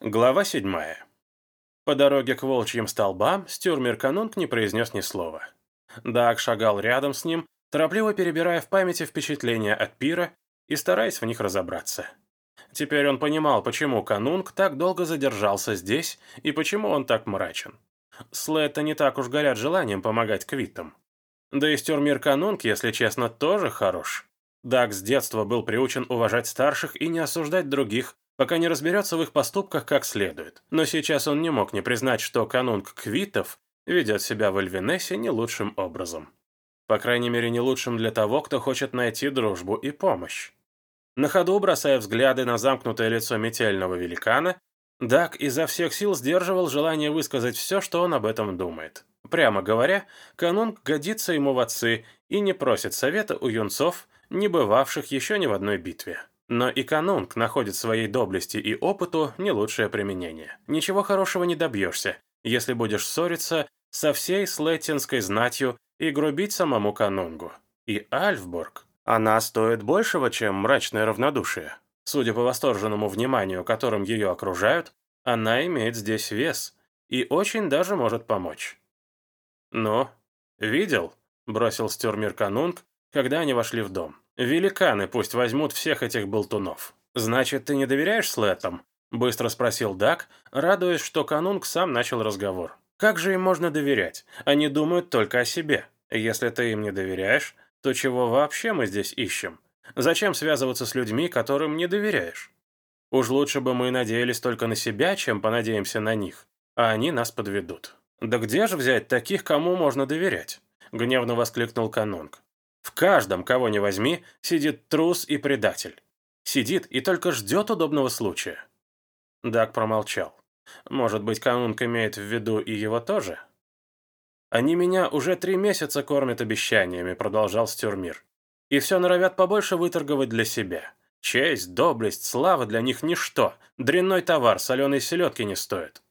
Глава седьмая. По дороге к волчьим столбам Стюрмир Конунг не произнес ни слова. Даг шагал рядом с ним, торопливо перебирая в памяти впечатления от пира и стараясь в них разобраться. Теперь он понимал, почему Конунг так долго задержался здесь и почему он так мрачен. Слэтты не так уж горят желанием помогать квиттам. Да и Стюрмир Конунг, если честно, тоже хорош. Даг с детства был приучен уважать старших и не осуждать других, пока не разберется в их поступках как следует. Но сейчас он не мог не признать, что конунг Квиттов ведет себя в Эльвинесе не лучшим образом. По крайней мере, не лучшим для того, кто хочет найти дружбу и помощь. На ходу, бросая взгляды на замкнутое лицо метельного великана, Дак изо всех сил сдерживал желание высказать все, что он об этом думает. Прямо говоря, канунг годится ему в отцы и не просит совета у юнцов, не бывавших еще ни в одной битве. Но и канунг находит своей доблести и опыту не лучшее применение. Ничего хорошего не добьешься, если будешь ссориться со всей слеттинской знатью и грубить самому канунгу. И Альфборг, она стоит большего, чем мрачное равнодушие. Судя по восторженному вниманию, которым ее окружают, она имеет здесь вес и очень даже может помочь. «Ну, видел?» – бросил Стюрмир Канунг, когда они вошли в дом. «Великаны пусть возьмут всех этих болтунов». «Значит, ты не доверяешь Слэтам?» – быстро спросил Дак, радуясь, что Канунг сам начал разговор. «Как же им можно доверять? Они думают только о себе. Если ты им не доверяешь, то чего вообще мы здесь ищем? Зачем связываться с людьми, которым не доверяешь? Уж лучше бы мы надеялись только на себя, чем понадеемся на них, а они нас подведут». «Да где же взять таких, кому можно доверять?» – гневно воскликнул Канунг. В каждом, кого ни возьми, сидит трус и предатель. Сидит и только ждет удобного случая. Даг промолчал. Может быть, Канунг имеет в виду и его тоже? «Они меня уже три месяца кормят обещаниями», — продолжал Стюрмир. «И все норовят побольше выторговать для себя. Честь, доблесть, слава для них ничто. Дрянной товар, соленой селедки не стоит.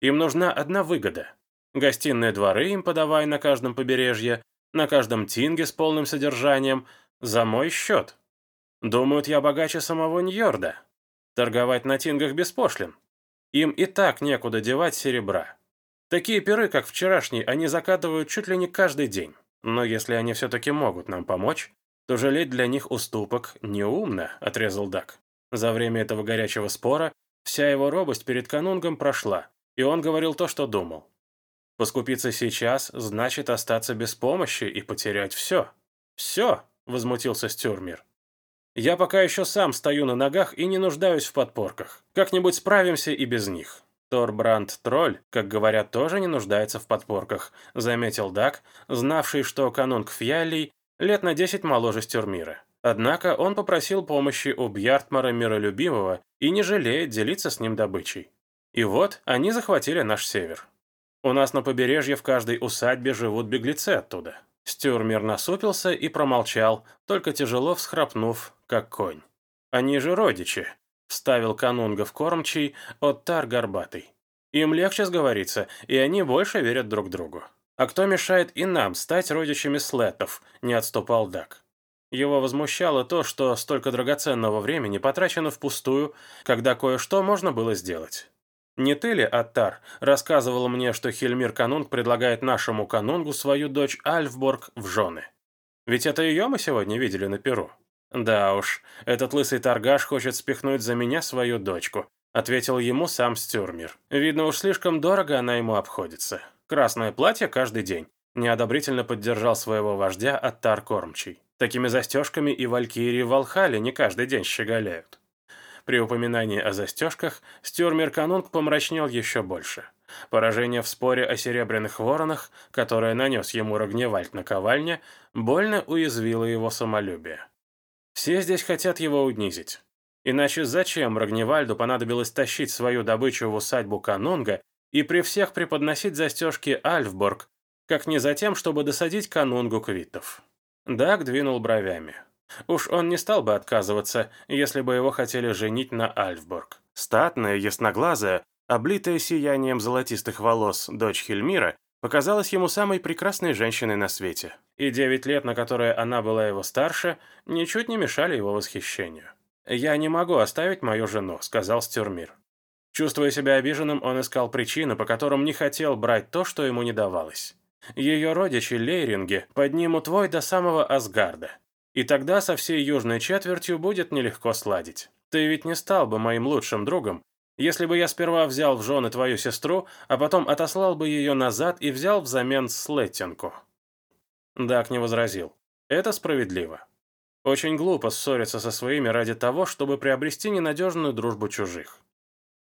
Им нужна одна выгода. Гостиные дворы им подавай на каждом побережье, на каждом тинге с полным содержанием, за мой счет. Думают, я богаче самого Ньорда. Торговать на тингах беспошлин. Им и так некуда девать серебра. Такие пиры, как вчерашний, они закатывают чуть ли не каждый день. Но если они все-таки могут нам помочь, то жалеть для них уступок неумно, отрезал Дак. За время этого горячего спора вся его робость перед канунгом прошла, и он говорил то, что думал. Поскупиться сейчас значит остаться без помощи и потерять все. «Все!» — возмутился Стюрмир. «Я пока еще сам стою на ногах и не нуждаюсь в подпорках. Как-нибудь справимся и без них». Торбранд Тролль, как говорят, тоже не нуждается в подпорках, заметил Дак, знавший, что канунг Фьяллий лет на десять моложе Стюрмира. Однако он попросил помощи у Бьяртмара Миролюбивого и не жалеет делиться с ним добычей. И вот они захватили наш север. У нас на побережье в каждой усадьбе живут беглецы оттуда». Стюрмер насупился и промолчал, только тяжело всхрапнув, как конь. «Они же родичи», — вставил канунга в кормчий Оттар Горбатый. «Им легче сговориться, и они больше верят друг другу». «А кто мешает и нам стать родичами слетов?» — не отступал Дак. Его возмущало то, что столько драгоценного времени потрачено впустую, когда кое-что можно было сделать. Не ты ли, Аттар, рассказывал мне, что Хельмир Канунг предлагает нашему Канунгу свою дочь Альфборг в жены? Ведь это ее мы сегодня видели на Перу. Да уж, этот лысый торгаш хочет спихнуть за меня свою дочку, ответил ему сам Стюрмир. Видно уж слишком дорого она ему обходится. Красное платье каждый день. Неодобрительно поддержал своего вождя Аттар Кормчий. Такими застежками и валькирии в Алхале не каждый день щеголяют. При упоминании о застежках Стюрмер Канунг помрачнел еще больше. Поражение в споре о серебряных воронах, которое нанес ему Рогневальд на ковальне, больно уязвило его самолюбие. Все здесь хотят его унизить. Иначе зачем Рогневальду понадобилось тащить свою добычу в усадьбу Канунга и при всех преподносить застежки Альфборг, как не за тем, чтобы досадить Канунгу квитов? Даг двинул бровями. Уж он не стал бы отказываться, если бы его хотели женить на Альфборг. Статная, ясноглазая, облитая сиянием золотистых волос дочь Хельмира, показалась ему самой прекрасной женщиной на свете. И девять лет, на которые она была его старше, ничуть не мешали его восхищению. «Я не могу оставить мою жену», — сказал Стюрмир. Чувствуя себя обиженным, он искал причину, по которым не хотел брать то, что ему не давалось. Ее родичи, лейринги, поднимут вой до самого Асгарда. И тогда со всей южной четвертью будет нелегко сладить. Ты ведь не стал бы моим лучшим другом, если бы я сперва взял в жены твою сестру, а потом отослал бы ее назад и взял взамен Слеттинку». Дак не возразил. «Это справедливо. Очень глупо ссориться со своими ради того, чтобы приобрести ненадежную дружбу чужих.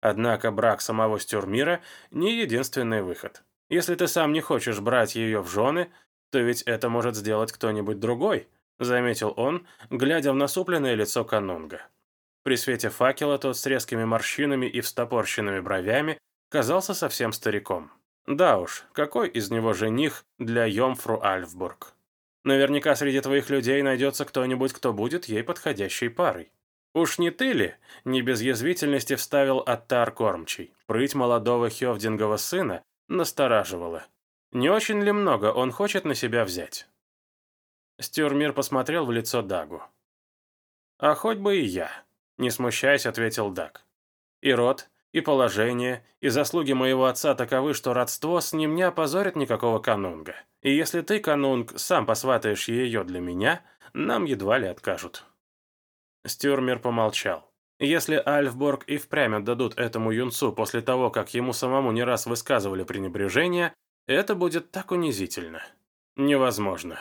Однако брак самого Стюрмира не единственный выход. Если ты сам не хочешь брать ее в жены, то ведь это может сделать кто-нибудь другой», заметил он, глядя в насупленное лицо Канунга. При свете факела тот с резкими морщинами и встопорщенными бровями казался совсем стариком. Да уж, какой из него жених для Йомфру Альфбург? Наверняка среди твоих людей найдется кто-нибудь, кто будет ей подходящей парой. Уж не ты ли, не без язвительности вставил Аттар Кормчий. Прыть молодого Хевдингова сына настораживала. Не очень ли много он хочет на себя взять? Стюрмир посмотрел в лицо Дагу. «А хоть бы и я», не смущаясь, ответил Дак. И род, и положение, и заслуги моего отца таковы, что родство с ним не опозорит никакого канунга. И если ты, канунг, сам посватаешь ее для меня, нам едва ли откажут». Стюрмер помолчал. Если Альфборг и впрямь отдадут этому юнцу после того, как ему самому не раз высказывали пренебрежение, это будет так унизительно. Невозможно.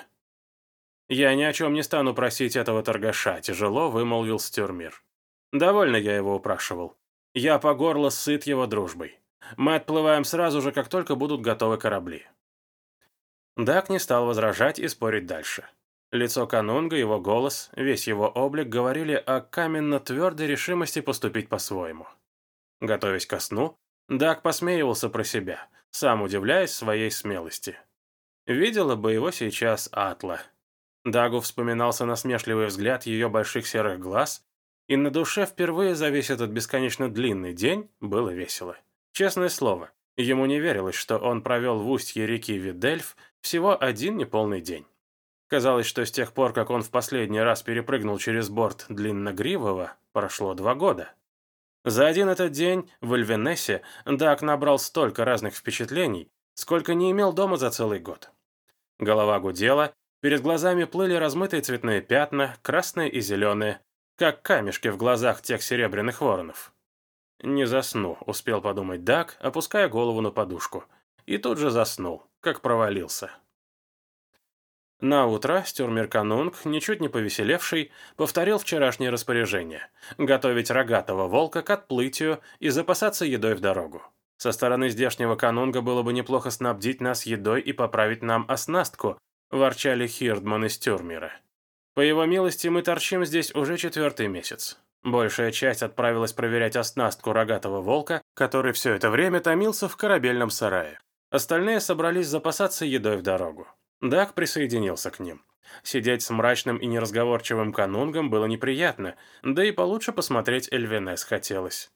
«Я ни о чем не стану просить этого торгаша», – тяжело вымолвил Стюрмер. Довольно я его упрашивал. Я по горло сыт его дружбой. Мы отплываем сразу же, как только будут готовы корабли. Дак не стал возражать и спорить дальше. Лицо Канунга, его голос, весь его облик говорили о каменно-твердой решимости поступить по-своему. Готовясь ко сну, Дак посмеивался про себя, сам удивляясь своей смелости. Видела бы его сейчас Атла. Дагу вспоминался насмешливый взгляд ее больших серых глаз и на душе впервые за весь этот бесконечно длинный день было весело. Честное слово, ему не верилось, что он провел в устье реки Видельф всего один неполный день. Казалось, что с тех пор, как он в последний раз перепрыгнул через борт длинногривого, прошло два года. За один этот день в Эльвенесе Дак набрал столько разных впечатлений, сколько не имел дома за целый год. Голова гудела, перед глазами плыли размытые цветные пятна, красные и зеленые, как камешки в глазах тех серебряных воронов. «Не засну», — успел подумать Дак, опуская голову на подушку. И тут же заснул, как провалился. На утро Стюрмер Канунг, ничуть не повеселевший, повторил вчерашнее распоряжение – готовить рогатого волка к отплытию и запасаться едой в дорогу. Со стороны здешнего канунга было бы неплохо снабдить нас едой и поправить нам оснастку, ворчали Хирдман из Тюрмера. По его милости, мы торчим здесь уже четвертый месяц. Большая часть отправилась проверять оснастку рогатого волка, который все это время томился в корабельном сарае. Остальные собрались запасаться едой в дорогу. Дак присоединился к ним. Сидеть с мрачным и неразговорчивым канунгом было неприятно, да и получше посмотреть Эльвенес хотелось.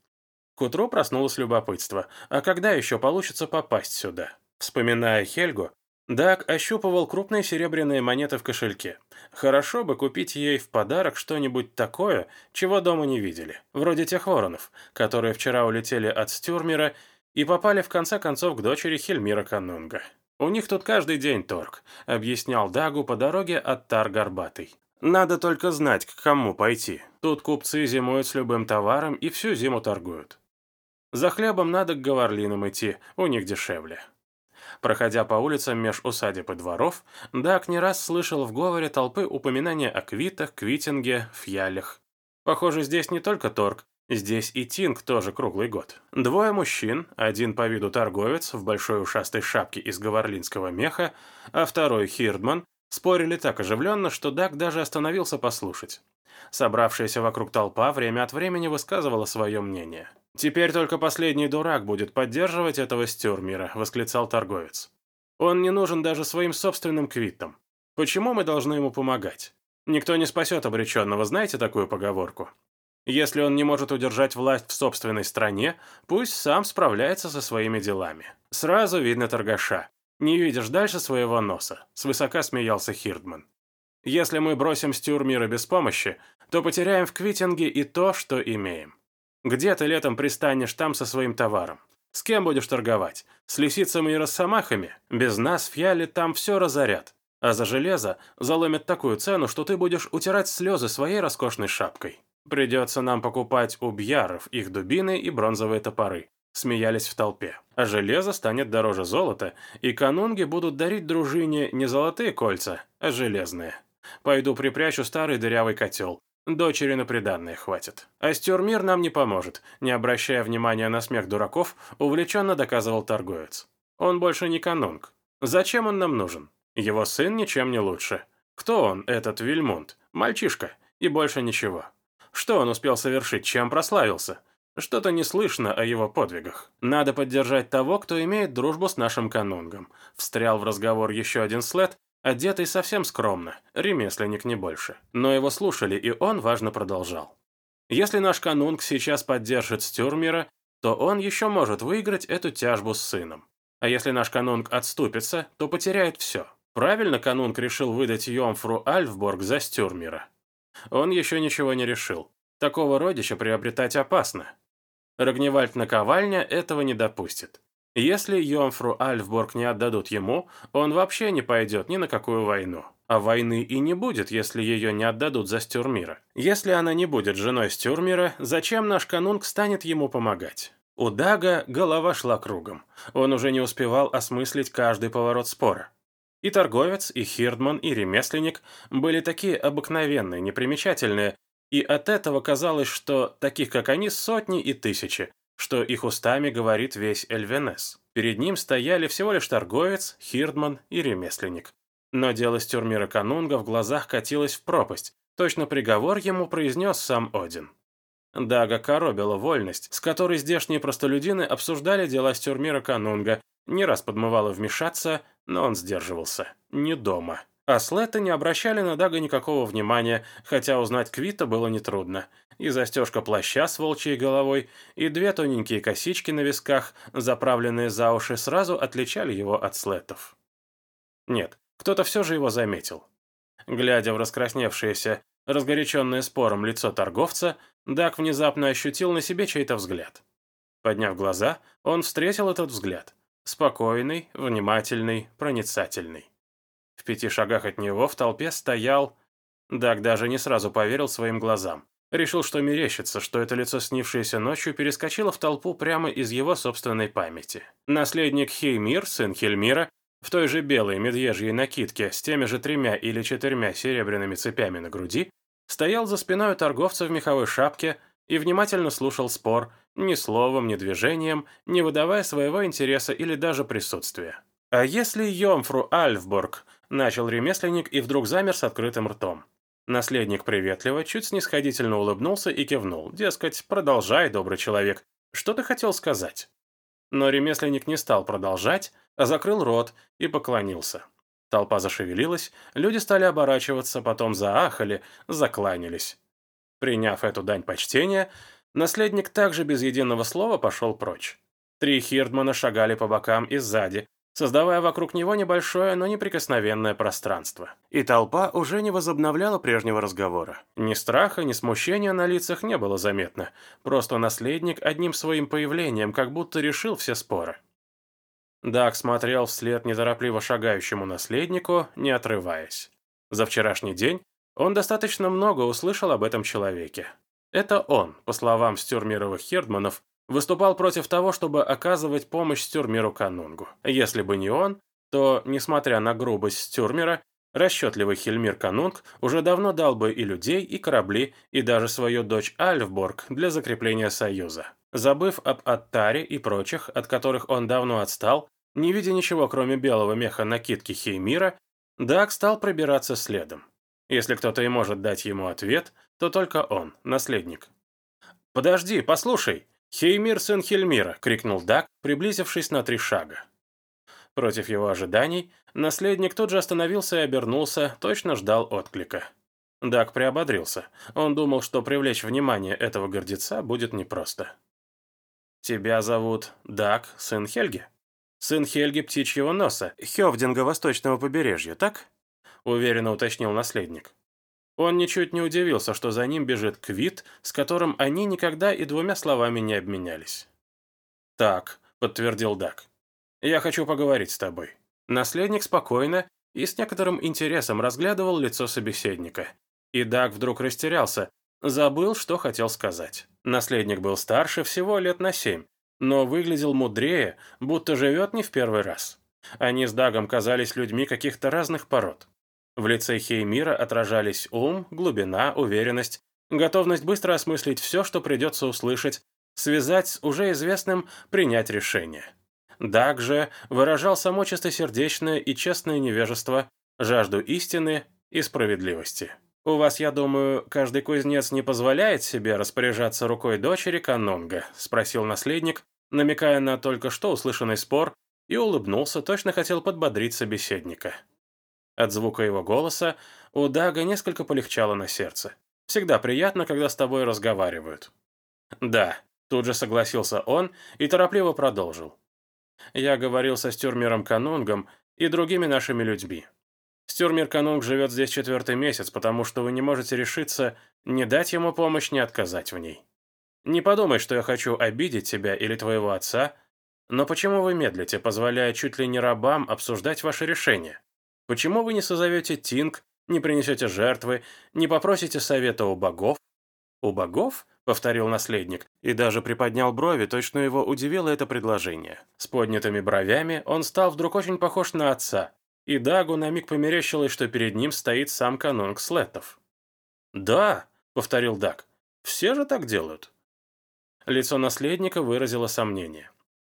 К утру проснулось любопытство, а когда еще получится попасть сюда? Вспоминая Хельгу, Даг ощупывал крупные серебряные монеты в кошельке. Хорошо бы купить ей в подарок что-нибудь такое, чего дома не видели. Вроде тех воронов, которые вчера улетели от Стюрмера и попали в конце концов к дочери Хельмира Канунга. «У них тут каждый день торг», — объяснял Дагу по дороге от Тар-Горбатый. «Надо только знать, к кому пойти. Тут купцы зимуют с любым товаром и всю зиму торгуют. За хлебом надо к Гаварлинам идти, у них дешевле». Проходя по улицам меж усадеб и дворов, Дак не раз слышал в говоре толпы упоминания о квитах, квитинге, фьялях. Похоже, здесь не только торг, здесь и тинг тоже круглый год. Двое мужчин, один по виду торговец в большой ушастой шапке из гаварлинского меха, а второй хирдман, спорили так оживленно, что Дак даже остановился послушать. Собравшаяся вокруг толпа время от времени высказывала свое мнение. «Теперь только последний дурак будет поддерживать этого стюрмира», — восклицал торговец. «Он не нужен даже своим собственным квитам. Почему мы должны ему помогать? Никто не спасет обреченного, знаете такую поговорку? Если он не может удержать власть в собственной стране, пусть сам справляется со своими делами. Сразу видно торгаша. Не видишь дальше своего носа», — свысока смеялся Хирдман. «Если мы бросим стюрмира без помощи, то потеряем в Квитинге и то, что имеем. Где ты летом пристанешь там со своим товаром? С кем будешь торговать? С лисицами и росомахами? Без нас Яле там все разорят. А за железо заломят такую цену, что ты будешь утирать слезы своей роскошной шапкой. Придется нам покупать у бьяров их дубины и бронзовые топоры. Смеялись в толпе. А железо станет дороже золота, и канунги будут дарить дружине не золотые кольца, а железные. Пойду припрячу старый дырявый котел. Дочери на приданное хватит. А стюрмир нам не поможет, не обращая внимания на смех дураков, увлеченно доказывал торговец. Он больше не канунг. Зачем он нам нужен? Его сын ничем не лучше. Кто он, этот Вильмунд? Мальчишка. И больше ничего. Что он успел совершить, чем прославился? Что-то не слышно о его подвигах. Надо поддержать того, кто имеет дружбу с нашим канунгом. Встрял в разговор еще один след, одетый совсем скромно, ремесленник не больше. Но его слушали, и он важно продолжал. Если наш канунг сейчас поддержит Стюрмера, то он еще может выиграть эту тяжбу с сыном. А если наш канунг отступится, то потеряет все. Правильно канунг решил выдать Йомфру Альфборг за Стюрмера. Он еще ничего не решил. Такого родича приобретать опасно. Рогневальд наковальня этого не допустит. Если Йомфру Альфборг не отдадут ему, он вообще не пойдет ни на какую войну. А войны и не будет, если ее не отдадут за Стюрмира. Если она не будет женой Стюрмира, зачем наш канунг станет ему помогать? У Дага голова шла кругом. Он уже не успевал осмыслить каждый поворот спора. И торговец, и хирдман, и ремесленник были такие обыкновенные, непримечательные, и от этого казалось, что таких, как они, сотни и тысячи, что их устами говорит весь Эльвенес. Перед ним стояли всего лишь торговец, хирдман и ремесленник. Но дело Стюрмира Канунга в глазах катилось в пропасть. Точно приговор ему произнес сам Один. Дага коробила вольность, с которой здешние простолюдины обсуждали дела Стюрмира Канунга, не раз подмывало вмешаться, но он сдерживался. Не дома. А Слетты не обращали на Дага никакого внимания, хотя узнать Квита было нетрудно. И застежка плаща с волчьей головой, и две тоненькие косички на висках, заправленные за уши, сразу отличали его от Слеттов. Нет, кто-то все же его заметил. Глядя в раскрасневшееся, разгоряченное спором лицо торговца, Даг внезапно ощутил на себе чей-то взгляд. Подняв глаза, он встретил этот взгляд. Спокойный, внимательный, проницательный. Пяти шагах от него в толпе стоял... Даг даже не сразу поверил своим глазам. Решил, что мерещится, что это лицо, снившееся ночью, перескочило в толпу прямо из его собственной памяти. Наследник Хеймир, сын Хельмира, в той же белой медвежьей накидке с теми же тремя или четырьмя серебряными цепями на груди, стоял за спиной торговца в меховой шапке и внимательно слушал спор, ни словом, ни движением, не выдавая своего интереса или даже присутствия. «А если Йомфру Альфборг?» – начал ремесленник и вдруг замер с открытым ртом. Наследник приветливо, чуть снисходительно улыбнулся и кивнул. Дескать, продолжай, добрый человек. Что ты хотел сказать? Но ремесленник не стал продолжать, а закрыл рот и поклонился. Толпа зашевелилась, люди стали оборачиваться, потом заахали, закланялись. Приняв эту дань почтения, Наследник также без единого слова пошел прочь. Три Хирдмана шагали по бокам и сзади, создавая вокруг него небольшое, но неприкосновенное пространство. И толпа уже не возобновляла прежнего разговора. Ни страха, ни смущения на лицах не было заметно. Просто наследник одним своим появлением как будто решил все споры. Даг смотрел вслед неторопливо шагающему наследнику, не отрываясь. За вчерашний день он достаточно много услышал об этом человеке. Это он, по словам стюрмировых хердманов, выступал против того, чтобы оказывать помощь стюрмеру Канунгу. Если бы не он, то, несмотря на грубость стюрмера, расчетливый Хельмир Канунг уже давно дал бы и людей, и корабли, и даже свою дочь Альфборг для закрепления союза. Забыв об Аттаре и прочих, от которых он давно отстал, не видя ничего, кроме белого меха накидки Хеймира, Даг стал пробираться следом. Если кто-то и может дать ему ответ, то только он, наследник. «Подожди, послушай! Хеймир, сын Хельмира!» — крикнул Дак, приблизившись на три шага. Против его ожиданий, наследник тут же остановился и обернулся, точно ждал отклика. Дак приободрился. Он думал, что привлечь внимание этого гордеца будет непросто. «Тебя зовут Дак, сын Хельги?» «Сын Хельги Птичьего Носа, Хевдинга Восточного побережья, так?» уверенно уточнил наследник. Он ничуть не удивился, что за ним бежит Квит, с которым они никогда и двумя словами не обменялись. «Так», — подтвердил Дак, — «я хочу поговорить с тобой». Наследник спокойно и с некоторым интересом разглядывал лицо собеседника. И Даг вдруг растерялся, забыл, что хотел сказать. Наследник был старше всего лет на семь, но выглядел мудрее, будто живет не в первый раз. Они с Дагом казались людьми каких-то разных пород. В лице Хеймира отражались ум, глубина, уверенность, готовность быстро осмыслить все, что придется услышать, связать с уже известным, принять решение. Даг же выражал само чистосердечное и честное невежество, жажду истины и справедливости. «У вас, я думаю, каждый кузнец не позволяет себе распоряжаться рукой дочери Канонга?» – спросил наследник, намекая на только что услышанный спор, и улыбнулся, точно хотел подбодрить собеседника. От звука его голоса у Дага несколько полегчало на сердце. Всегда приятно, когда с тобой разговаривают. «Да», – тут же согласился он и торопливо продолжил. Я говорил со Стюрмером Канунгом и другими нашими людьми. Стюрмер Канунг живет здесь четвертый месяц, потому что вы не можете решиться не дать ему помощь, не отказать в ней. Не подумай, что я хочу обидеть тебя или твоего отца, но почему вы медлите, позволяя чуть ли не рабам обсуждать ваши решения? Почему вы не созовете Тинг, не принесете жертвы, не попросите совета у богов? У богов? повторил наследник, и даже приподнял брови, точно его удивило это предложение. С поднятыми бровями он стал вдруг очень похож на отца, и Дагу на миг померещилось, что перед ним стоит сам канонг Слеттов. «Да», — повторил Даг, — «все же так делают». Лицо наследника выразило сомнение.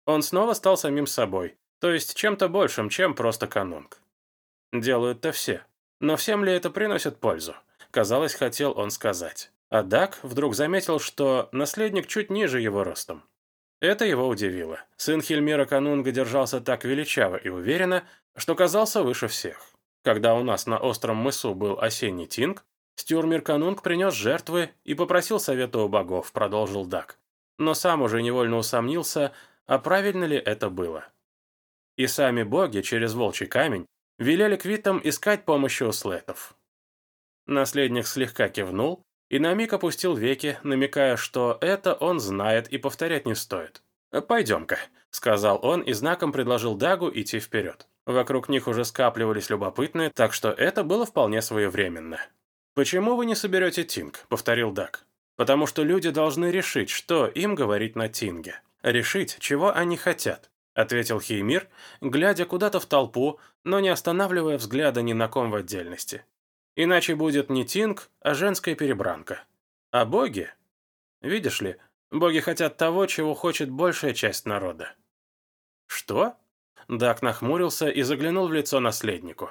Он снова стал самим собой, то есть чем-то большим, чем просто канонг. Делают-то все. Но всем ли это приносит пользу? Казалось, хотел он сказать. А Дак вдруг заметил, что наследник чуть ниже его ростом. Это его удивило. Сын Хельмира Канунга держался так величаво и уверенно, что казался выше всех. Когда у нас на остром мысу был осенний тинг, Стюрмир Канунг принес жертвы и попросил совета у богов, продолжил Дак. Но сам уже невольно усомнился, а правильно ли это было. И сами боги через волчий камень велели квитам искать помощи у слетов. Наследник слегка кивнул, и на миг опустил веки, намекая, что это он знает и повторять не стоит. «Пойдем-ка», — сказал он и знаком предложил Дагу идти вперед. Вокруг них уже скапливались любопытные, так что это было вполне своевременно. «Почему вы не соберете Тинг?» — повторил Даг. «Потому что люди должны решить, что им говорить на Тинге. Решить, чего они хотят», — ответил Хеймир, глядя куда-то в толпу, но не останавливая взгляда ни на ком в отдельности. Иначе будет не тинг, а женская перебранка. А боги? Видишь ли, боги хотят того, чего хочет большая часть народа. Что? Дак нахмурился и заглянул в лицо наследнику.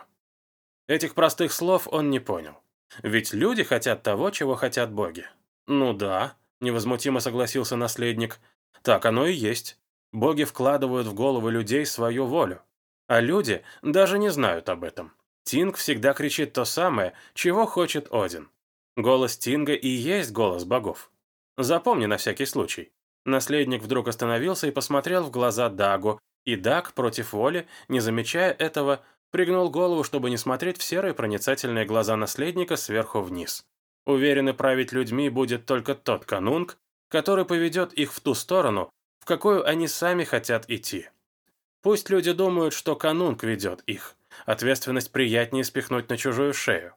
Этих простых слов он не понял. Ведь люди хотят того, чего хотят боги. Ну да, невозмутимо согласился наследник. Так оно и есть. Боги вкладывают в головы людей свою волю. А люди даже не знают об этом. Тинг всегда кричит то самое, чего хочет Один. Голос Тинга и есть голос богов. Запомни на всякий случай. Наследник вдруг остановился и посмотрел в глаза Дагу, и Даг, против воли, не замечая этого, пригнул голову, чтобы не смотреть в серые проницательные глаза наследника сверху вниз. Уверенный править людьми будет только тот канунг, который поведет их в ту сторону, в какую они сами хотят идти. Пусть люди думают, что канунг ведет их. Ответственность приятнее спихнуть на чужую шею.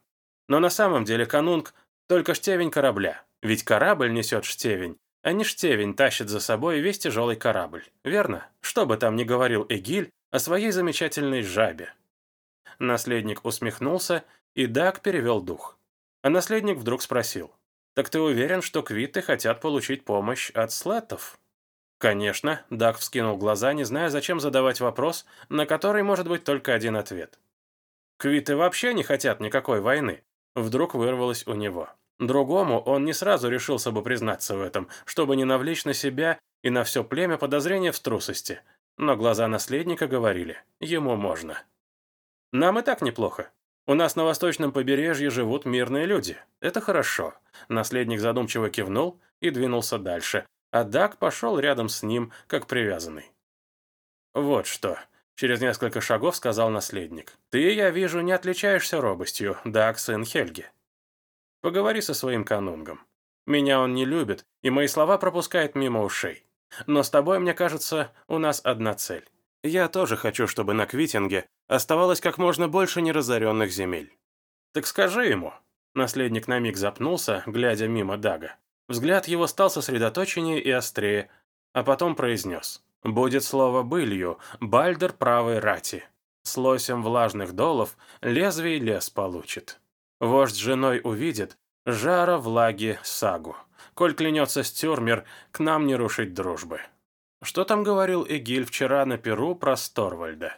Но на самом деле канунг – только штевень корабля. Ведь корабль несет штевень, а не штевень тащит за собой весь тяжелый корабль. Верно? Что бы там ни говорил Эгиль о своей замечательной жабе. Наследник усмехнулся, и Даг перевел дух. А наследник вдруг спросил. «Так ты уверен, что квиты хотят получить помощь от слеттов?» «Конечно», — Даг вскинул глаза, не зная, зачем задавать вопрос, на который может быть только один ответ. «Квиты вообще не хотят никакой войны», — вдруг вырвалось у него. Другому он не сразу решился бы признаться в этом, чтобы не навлечь на себя и на все племя подозрения в трусости. Но глаза наследника говорили, ему можно. «Нам и так неплохо. У нас на восточном побережье живут мирные люди. Это хорошо». Наследник задумчиво кивнул и двинулся дальше, а Даг пошел рядом с ним, как привязанный. «Вот что», — через несколько шагов сказал наследник. «Ты, я вижу, не отличаешься робостью, Даг, сын Хельги». Поговори со своим канунгом. Меня он не любит, и мои слова пропускает мимо ушей. Но с тобой, мне кажется, у нас одна цель. Я тоже хочу, чтобы на Квитинге оставалось как можно больше неразоренных земель. Так скажи ему». Наследник на миг запнулся, глядя мимо Дага. Взгляд его стал сосредоточеннее и острее, а потом произнес. «Будет слово былью, Бальдер правой рати. С лосем влажных долов лезвий лес получит. Вождь с женой увидит, жара влаги сагу. Коль клянется Стюрмер, к нам не рушить дружбы». Что там говорил Эгиль вчера на Перу про Сторвальда?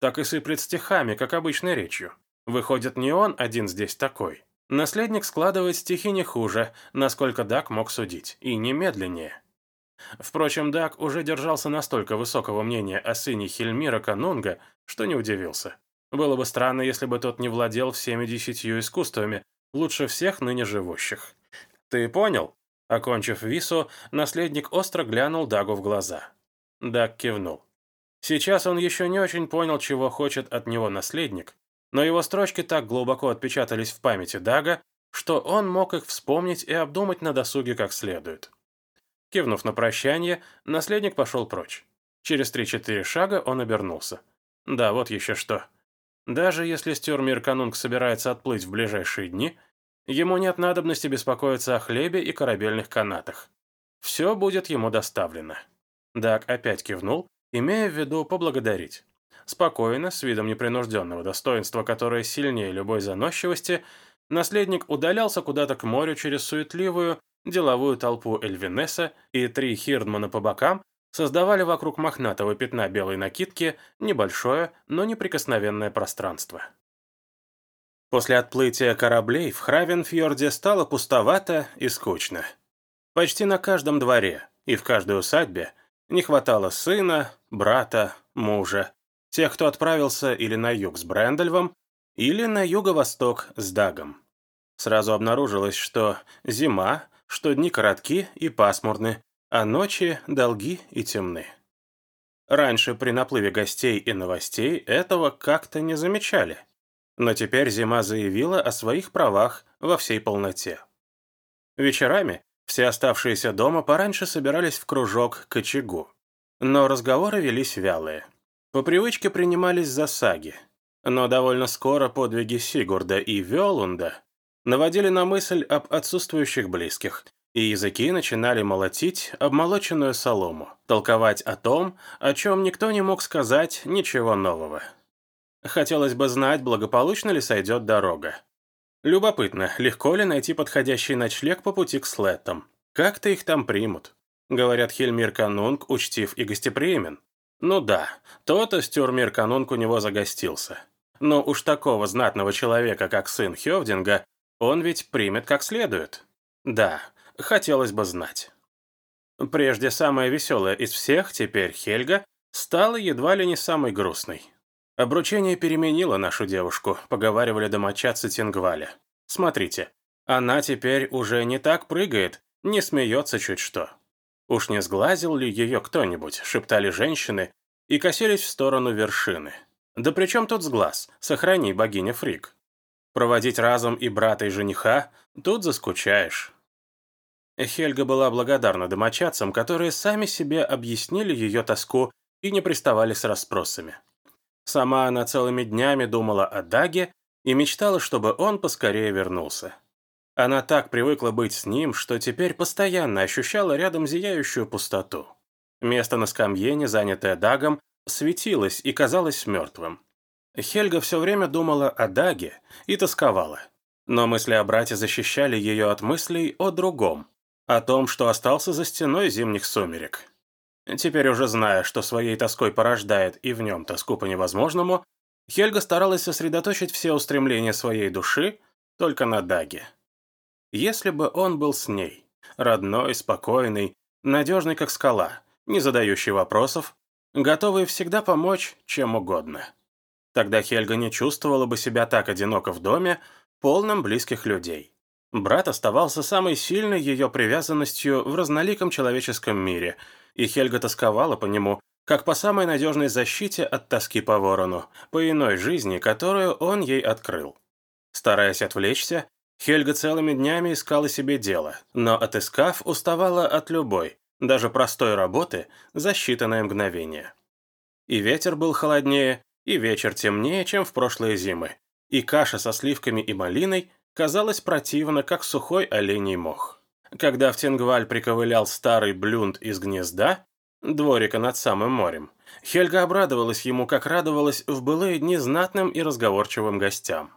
Так и сыплет стихами, как обычной речью. Выходит, не он один здесь такой. Наследник складывает стихи не хуже, насколько Дак мог судить, и немедленнее. Впрочем, Дак уже держался настолько высокого мнения о сыне Хельмира Канунга, что не удивился. Было бы странно, если бы тот не владел всеми десятью искусствами, лучше всех ныне живущих. «Ты понял?» Окончив вису, наследник остро глянул Дагу в глаза. Даг кивнул. Сейчас он еще не очень понял, чего хочет от него наследник, но его строчки так глубоко отпечатались в памяти Дага, что он мог их вспомнить и обдумать на досуге как следует. Кивнув на прощание, наследник пошел прочь. Через три-четыре шага он обернулся. Да, вот еще что. Даже если Стюрмир Канунг собирается отплыть в ближайшие дни, ему нет надобности беспокоиться о хлебе и корабельных канатах. Все будет ему доставлено. Даг опять кивнул, имея в виду поблагодарить. Спокойно, с видом непринужденного достоинства, которое сильнее любой заносчивости, наследник удалялся куда-то к морю через суетливую, деловую толпу Эльвинеса, и три хирдмана по бокам создавали вокруг мохнатого пятна белой накидки небольшое, но неприкосновенное пространство. После отплытия кораблей в Хравенфьорде стало пустовато и скучно. Почти на каждом дворе и в каждой усадьбе не хватало сына, брата, мужа, тех, кто отправился или на юг с Брэндальвом, или на юго-восток с Дагом. Сразу обнаружилось, что зима, что дни коротки и пасмурны, а ночи долги и темны. Раньше при наплыве гостей и новостей этого как-то не замечали. Но теперь зима заявила о своих правах во всей полноте. Вечерами все оставшиеся дома пораньше собирались в кружок к очагу. Но разговоры велись вялые. По привычке принимались за саги, но довольно скоро подвиги Сигурда и Вёлунда наводили на мысль об отсутствующих близких, и языки начинали молотить обмолоченную солому, толковать о том, о чем никто не мог сказать ничего нового. Хотелось бы знать, благополучно ли сойдет дорога. Любопытно, легко ли найти подходящий ночлег по пути к Слеттам? Как-то их там примут. Говорят, Хельмир Канунг учтив и гостеприимен. Ну да, то-то Стюрмир Канунг у него загостился. Но уж такого знатного человека, как сын Хевдинга, он ведь примет как следует. Да, хотелось бы знать. Прежде самая веселая из всех, теперь Хельга, стала едва ли не самой грустной. Обручение переменило нашу девушку, поговаривали домочадцы Тингваля. Смотрите, она теперь уже не так прыгает, не смеется чуть что. Уж не сглазил ли ее кто-нибудь, шептали женщины и косились в сторону вершины. Да при чем тут сглаз? Сохрани, богиня Фрик. Проводить разом и брата, и жениха тут заскучаешь. Хельга была благодарна домочадцам, которые сами себе объяснили ее тоску и не приставали с расспросами. Сама она целыми днями думала о Даге и мечтала, чтобы он поскорее вернулся. Она так привыкла быть с ним, что теперь постоянно ощущала рядом зияющую пустоту. Место на скамье, не занятое Дагом, светилось и казалось мертвым. Хельга все время думала о Даге и тосковала. Но мысли о брате защищали ее от мыслей о другом, о том, что остался за стеной зимних сумерек. Теперь уже зная, что своей тоской порождает и в нем тоску по невозможному, Хельга старалась сосредоточить все устремления своей души только на Даге. Если бы он был с ней, родной, спокойный, надежный как скала, не задающий вопросов, готовый всегда помочь чем угодно. Тогда Хельга не чувствовала бы себя так одиноко в доме, полном близких людей. Брат оставался самой сильной ее привязанностью в разноликом человеческом мире, и Хельга тосковала по нему, как по самой надежной защите от тоски по ворону, по иной жизни, которую он ей открыл. Стараясь отвлечься, Хельга целыми днями искала себе дело, но, отыскав, уставала от любой, даже простой работы, за считанное мгновение. И ветер был холоднее, и вечер темнее, чем в прошлые зимы, и каша со сливками и малиной казалась противна, как сухой оленей мох. Когда в Тенгваль приковылял старый блюнд из гнезда, дворика над самым морем, Хельга обрадовалась ему, как радовалась в былые дни знатным и разговорчивым гостям.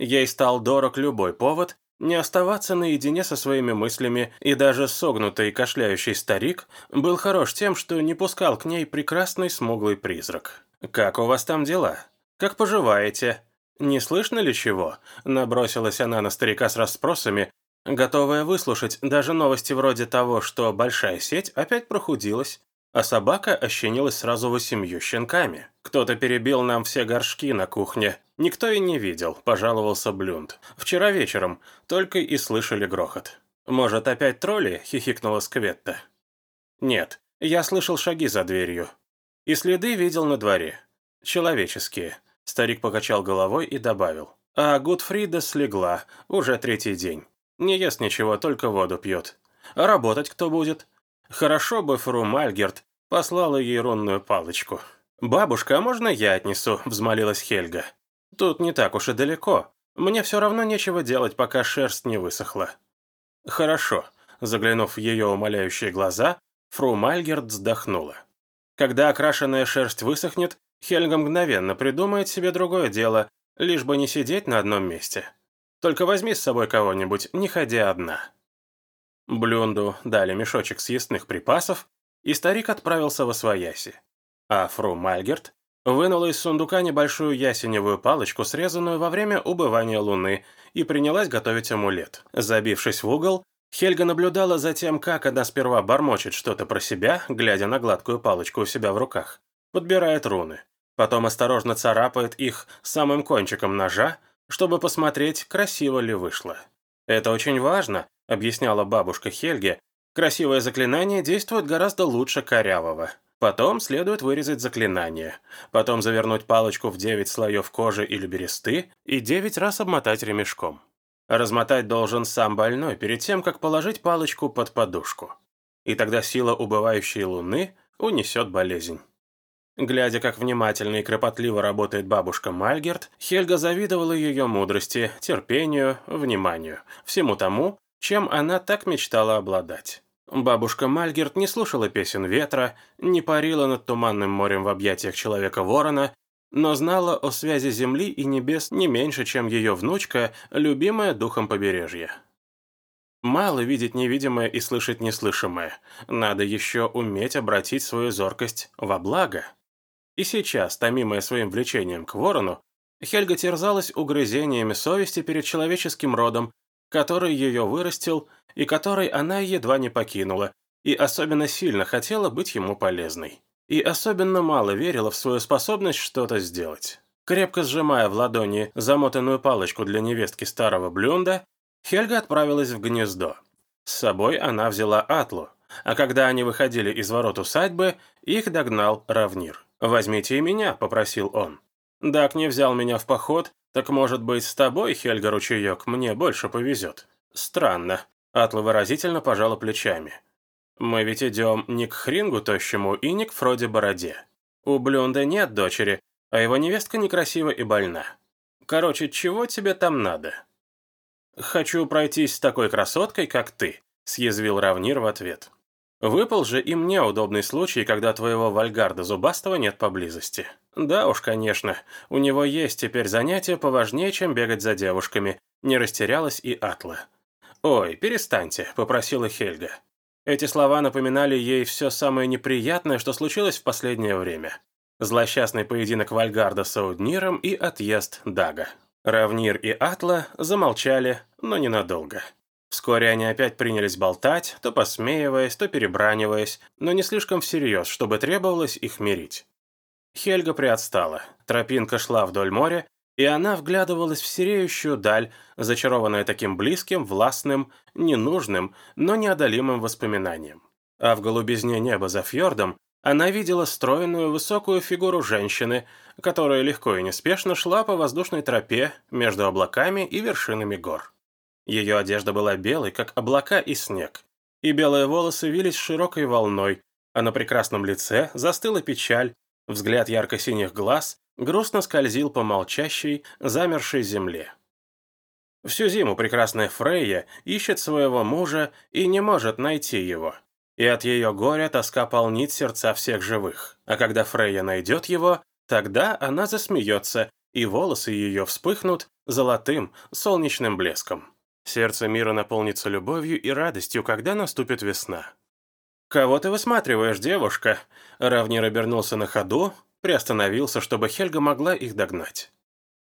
Ей стал дорог любой повод не оставаться наедине со своими мыслями, и даже согнутый кашляющий старик был хорош тем, что не пускал к ней прекрасный смуглый призрак. «Как у вас там дела? Как поживаете? Не слышно ли чего?» Набросилась она на старика с расспросами, готовая выслушать даже новости вроде того, что большая сеть опять прохудилась, а собака ощенилась сразу восемью щенками. Кто-то перебил нам все горшки на кухне. Никто и не видел, пожаловался Блюнд. Вчера вечером только и слышали грохот. Может, опять тролли? хихикнула Скветта. Нет, я слышал шаги за дверью. И следы видел на дворе. Человеческие. Старик покачал головой и добавил. А Гудфрида слегла, уже третий день. Не ест ничего, только воду пьет. А работать кто будет? Хорошо бы фру Мальгерт послала ей рунную палочку. «Бабушка, а можно я отнесу?» – взмолилась Хельга. «Тут не так уж и далеко. Мне все равно нечего делать, пока шерсть не высохла». «Хорошо», – заглянув в ее умоляющие глаза, фру Мальгерт вздохнула. Когда окрашенная шерсть высохнет, Хельга мгновенно придумает себе другое дело, лишь бы не сидеть на одном месте. Только возьми с собой кого-нибудь, не ходя одна. Блюнду дали мешочек съестных припасов, и старик отправился во свояси. А фру Мальгерт вынула из сундука небольшую ясеневую палочку, срезанную во время убывания луны, и принялась готовить амулет. Забившись в угол, Хельга наблюдала за тем, как она сперва бормочет что-то про себя, глядя на гладкую палочку у себя в руках, подбирает руны. Потом осторожно царапает их самым кончиком ножа, чтобы посмотреть, красиво ли вышло. Это очень важно, объясняла бабушка Хельге, красивое заклинание действует гораздо лучше корявого. Потом следует вырезать заклинание, потом завернуть палочку в 9 слоев кожи или бересты и 9 раз обмотать ремешком. Размотать должен сам больной перед тем, как положить палочку под подушку. И тогда сила убывающей луны унесет болезнь. Глядя, как внимательно и кропотливо работает бабушка Мальгерт, Хельга завидовала ее мудрости, терпению, вниманию, всему тому, чем она так мечтала обладать. Бабушка Мальгерт не слушала песен ветра, не парила над туманным морем в объятиях человека-ворона, но знала о связи земли и небес не меньше, чем ее внучка, любимая духом побережья. Мало видеть невидимое и слышать неслышимое. Надо еще уметь обратить свою зоркость во благо. И сейчас, томимая своим влечением к ворону, Хельга терзалась угрызениями совести перед человеческим родом, который ее вырастил и который она едва не покинула, и особенно сильно хотела быть ему полезной. И особенно мало верила в свою способность что-то сделать. Крепко сжимая в ладони замотанную палочку для невестки старого Блюнда, Хельга отправилась в гнездо. С собой она взяла Атлу, а когда они выходили из ворот усадьбы, их догнал Равнир. «Возьмите и меня», — попросил он. Дак не взял меня в поход, так может быть с тобой, Хельга Ручеек, мне больше повезет. Странно. Атла выразительно пожала плечами. Мы ведь идем не к Хрингу тощему и не к Фроде Бороде. У Блюнда нет дочери, а его невестка некрасива и больна. Короче, чего тебе там надо? Хочу пройтись с такой красоткой, как ты, съязвил Равнир в ответ. Выпал же и мне удобный случай, когда твоего Вальгарда Зубастого нет поблизости. Да уж, конечно, у него есть теперь занятия поважнее, чем бегать за девушками. Не растерялась и Атла. «Ой, перестаньте», — попросила Хельга. Эти слова напоминали ей все самое неприятное, что случилось в последнее время. Злосчастный поединок Вальгарда с Аудниром и отъезд Дага. Равнир и Атла замолчали, но ненадолго. Вскоре они опять принялись болтать, то посмеиваясь, то перебраниваясь, но не слишком всерьез, чтобы требовалось их мирить. Хельга приотстала. Тропинка шла вдоль моря, и она вглядывалась в сереющую даль, зачарованная таким близким, властным, ненужным, но неодолимым воспоминанием. А в голубизне неба за фьордом она видела стройную высокую фигуру женщины, которая легко и неспешно шла по воздушной тропе между облаками и вершинами гор. Ее одежда была белой, как облака и снег, и белые волосы вились широкой волной, а на прекрасном лице застыла печаль, взгляд ярко-синих глаз грустно скользил по молчащей, замершей земле. Всю зиму прекрасная Фрейя ищет своего мужа и не может найти его. И от ее горя тоска полнит сердца всех живых. А когда Фрейя найдет его, тогда она засмеется, и волосы ее вспыхнут золотым, солнечным блеском. Сердце мира наполнится любовью и радостью, когда наступит весна. «Кого ты высматриваешь, девушка?» Равнир обернулся на ходу, приостановился, чтобы Хельга могла их догнать.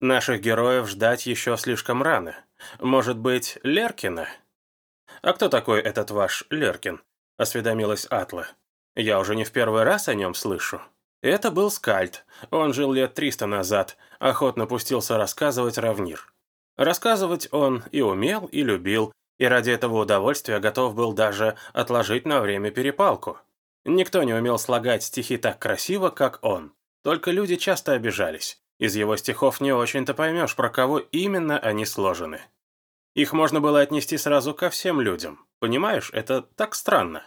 «Наших героев ждать еще слишком рано. Может быть, Леркина?» «А кто такой этот ваш Леркин?» — осведомилась Атла. «Я уже не в первый раз о нем слышу». Это был Скальд. Он жил лет триста назад, охотно пустился рассказывать Равнир. Рассказывать он и умел, и любил, и ради этого удовольствия готов был даже отложить на время перепалку. Никто не умел слагать стихи так красиво, как он. Только люди часто обижались. Из его стихов не очень-то поймешь, про кого именно они сложены. Их можно было отнести сразу ко всем людям. Понимаешь, это так странно.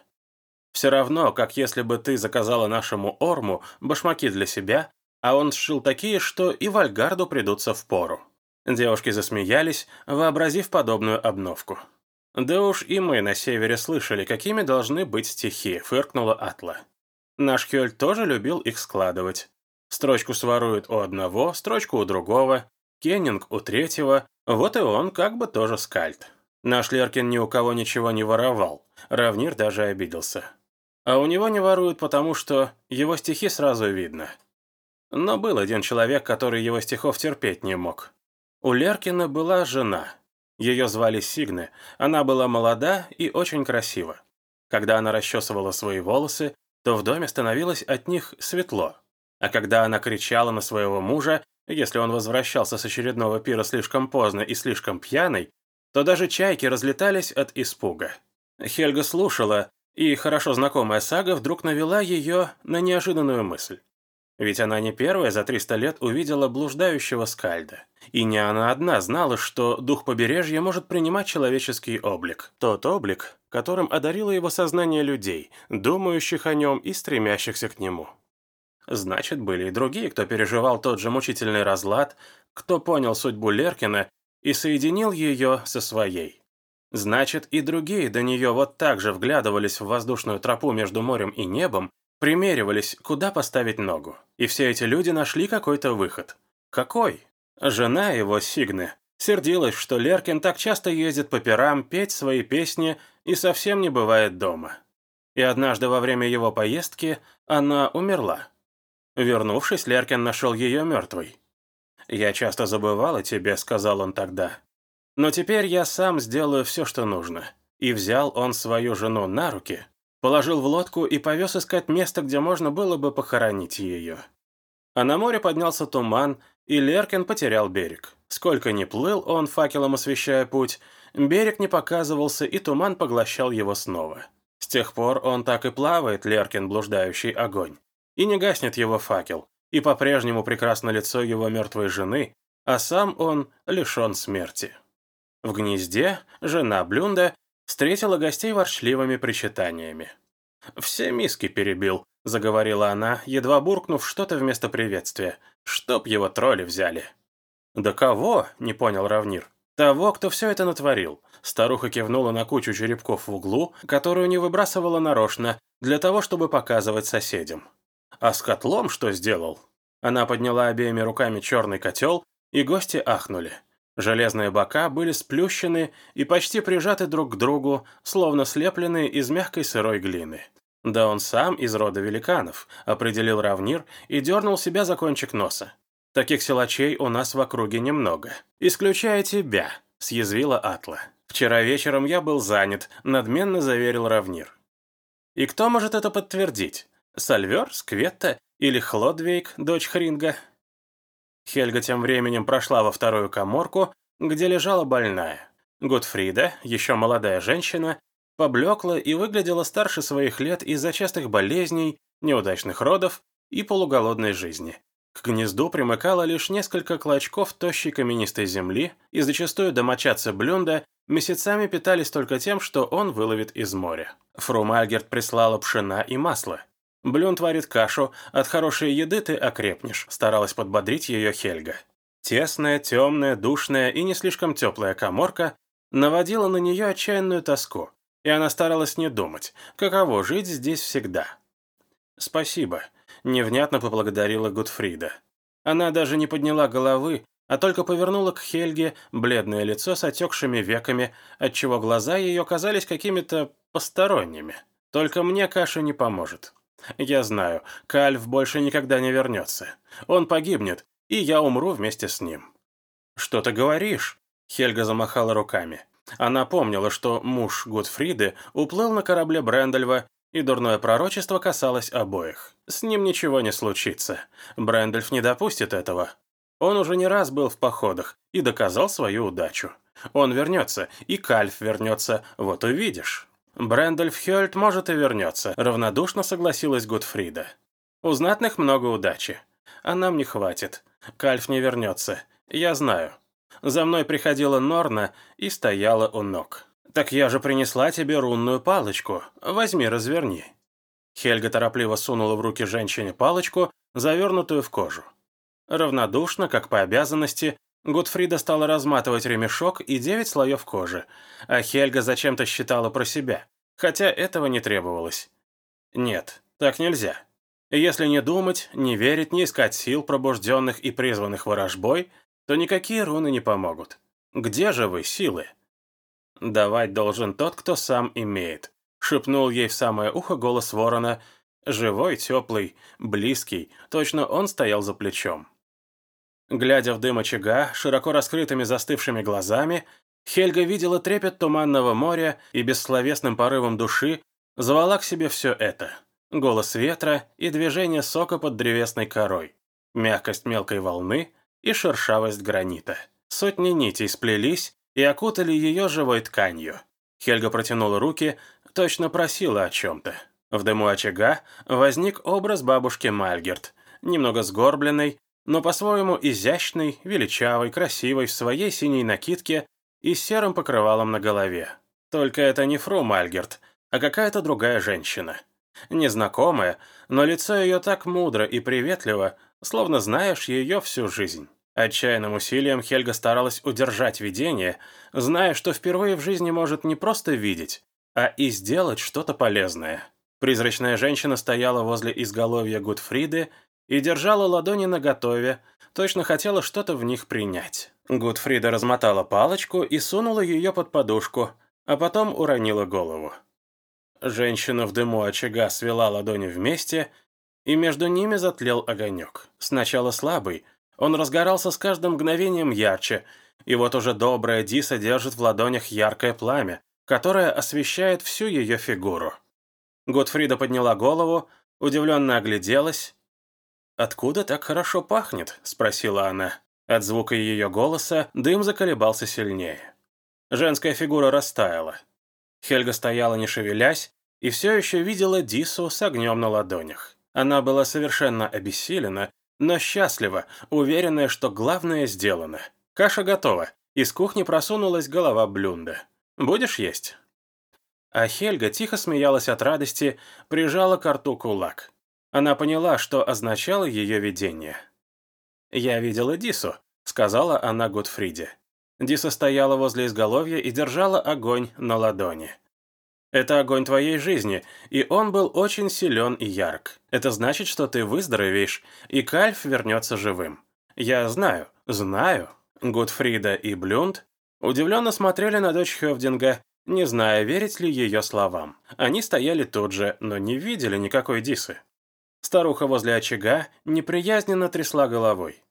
Все равно, как если бы ты заказала нашему Орму башмаки для себя, а он сшил такие, что и Вальгарду придутся в пору. Девушки засмеялись, вообразив подобную обновку. «Да уж и мы на севере слышали, какими должны быть стихи», — фыркнула Атла. Наш Хёль тоже любил их складывать. Строчку сворует у одного, строчку у другого, Кеннинг у третьего, вот и он как бы тоже скальд. Наш Леркин ни у кого ничего не воровал, Равнир даже обиделся. А у него не воруют, потому что его стихи сразу видно. Но был один человек, который его стихов терпеть не мог. У Леркина была жена. Ее звали Сигне, она была молода и очень красива. Когда она расчесывала свои волосы, то в доме становилось от них светло. А когда она кричала на своего мужа, если он возвращался с очередного пира слишком поздно и слишком пьяный, то даже чайки разлетались от испуга. Хельга слушала, и хорошо знакомая сага вдруг навела ее на неожиданную мысль. Ведь она не первая за 300 лет увидела блуждающего скальда. И не она одна знала, что дух побережья может принимать человеческий облик. Тот облик, которым одарило его сознание людей, думающих о нем и стремящихся к нему. Значит, были и другие, кто переживал тот же мучительный разлад, кто понял судьбу Леркина и соединил ее со своей. Значит, и другие до нее вот так же вглядывались в воздушную тропу между морем и небом, примеривались, куда поставить ногу. И все эти люди нашли какой-то выход. Какой? Жена его, Сигне, сердилась, что Леркин так часто ездит по пирам петь свои песни и совсем не бывает дома. И однажды во время его поездки она умерла. Вернувшись, Леркин нашел ее мертвой. «Я часто забывал о тебе», — сказал он тогда. «Но теперь я сам сделаю все, что нужно». И взял он свою жену на руки, положил в лодку и повез искать место, где можно было бы похоронить ее. А на море поднялся туман, и Леркин потерял берег. Сколько ни плыл он, факелом освещая путь, берег не показывался, и туман поглощал его снова. С тех пор он так и плавает, Леркин, блуждающий огонь. И не гаснет его факел, и по-прежнему прекрасно лицо его мертвой жены, а сам он лишен смерти. В гнезде жена Блюнда встретила гостей ворчливыми причитаниями. «Все миски перебил», — заговорила она, едва буркнув что-то вместо приветствия. «Чтоб его тролли взяли». «Да кого?» — не понял Равнир. «Того, кто все это натворил». Старуха кивнула на кучу черепков в углу, которую не выбрасывала нарочно, для того, чтобы показывать соседям. «А с котлом что сделал?» Она подняла обеими руками черный котел, и гости ахнули. Железные бока были сплющены и почти прижаты друг к другу, словно слепленные из мягкой сырой глины. Да он сам из рода великанов, определил Равнир и дернул себя за кончик носа. Таких силачей у нас в округе немного. Исключая тебя, съязвила Атла. Вчера вечером я был занят, надменно заверил Равнир. И кто может это подтвердить? Сальвер, Скветта или Хлодвейк, дочь Хринга? Хельга тем временем прошла во вторую коморку, где лежала больная. Гудфрида, еще молодая женщина, поблекла и выглядела старше своих лет из-за частых болезней, неудачных родов и полуголодной жизни. К гнезду примыкало лишь несколько клочков тощей каменистой земли, и зачастую домочадцы Блюнда месяцами питались только тем, что он выловит из моря. Фру Мальгерт прислала пшена и масло. Блюнд варит кашу, от хорошей еды ты окрепнешь, старалась подбодрить ее Хельга. Тесная, темная, душная и не слишком теплая коморка наводила на нее отчаянную тоску, и она старалась не думать, каково жить здесь всегда. «Спасибо», невнятно поблагодарила Гудфрида. Она даже не подняла головы, а только повернула к Хельге бледное лицо с отекшими веками, отчего глаза ее казались какими-то посторонними. «Только мне каша не поможет. Я знаю, Кальв больше никогда не вернется. Он погибнет, и я умру вместе с ним». «Что ты говоришь?» Хельга замахала руками. Она помнила, что муж Гудфриды уплыл на корабле Брендельва и дурное пророчество касалось обоих. С ним ничего не случится. Брэндальф не допустит этого. Он уже не раз был в походах и доказал свою удачу. Он вернется, и Кальф вернется, вот увидишь. Брэндальф Хёльд может и вернется, равнодушно согласилась Гудфрида. У знатных много удачи. А нам не хватит. Кальф не вернется. Я знаю. За мной приходила Норна и стояла у ног. «Так я же принесла тебе рунную палочку. Возьми, разверни». Хельга торопливо сунула в руки женщине палочку, завернутую в кожу. Равнодушно, как по обязанности, Гудфрида стала разматывать ремешок и девять слоев кожи, а Хельга зачем-то считала про себя, хотя этого не требовалось. Нет, так нельзя. Если не думать, не верить, не искать сил, пробужденных и призванных ворожбой, то никакие руны не помогут. Где же вы, силы? «Давать должен тот, кто сам имеет», — шепнул ей в самое ухо голос ворона, живой, теплый, близкий, точно он стоял за плечом. Глядя в дым очага, широко раскрытыми застывшими глазами, Хельга видела трепет туманного моря и бессловесным порывом души звала к себе все это. Голос ветра и движение сока под древесной корой, мягкость мелкой волны и шершавость гранита. Сотни нитей сплелись и окутали ее живой тканью. Хельга протянула руки, точно просила о чем-то. В дыму очага возник образ бабушки Мальгерт, немного сгорбленной, но по-своему изящной, величавой, красивой в своей синей накидке и серым покрывалом на голове. Только это не Фру Мальгерт, а какая-то другая женщина. Незнакомая, но лицо ее так мудро и приветливо, словно знаешь ее всю жизнь. Отчаянным усилием Хельга старалась удержать видение, зная, что впервые в жизни может не просто видеть, а и сделать что-то полезное. Призрачная женщина стояла возле изголовья Гудфриды и держала ладони наготове, точно хотела что-то в них принять. Гудфрида размотала палочку и сунула ее под подушку, а потом уронила голову. Женщина в дыму очага свела ладони вместе, и между ними затлел огонек. Сначала слабый, он разгорался с каждым мгновением ярче, и вот уже добрая Диса держит в ладонях яркое пламя, которое освещает всю ее фигуру. Готфрида подняла голову, удивленно огляделась. «Откуда так хорошо пахнет?» – спросила она. От звука ее голоса дым заколебался сильнее. Женская фигура растаяла. Хельга стояла не шевелясь и все еще видела Дису с огнем на ладонях. Она была совершенно обессилена но счастлива, уверенная, что главное сделано. Каша готова. Из кухни просунулась голова Блюнда. «Будешь есть?» А Хельга тихо смеялась от радости, прижала к рту кулак. Она поняла, что означало ее видение. «Я видела Дису», — сказала она Гудфриде. Диса стояла возле изголовья и держала огонь на ладони. Это огонь твоей жизни, и он был очень силен и ярк. Это значит, что ты выздоровеешь, и Кальф вернется живым. Я знаю, знаю». Гудфрида и Блюнд удивленно смотрели на дочь Хевдинга, не зная, верить ли ее словам. Они стояли тут же, но не видели никакой Дисы. Старуха возле очага неприязненно трясла головой.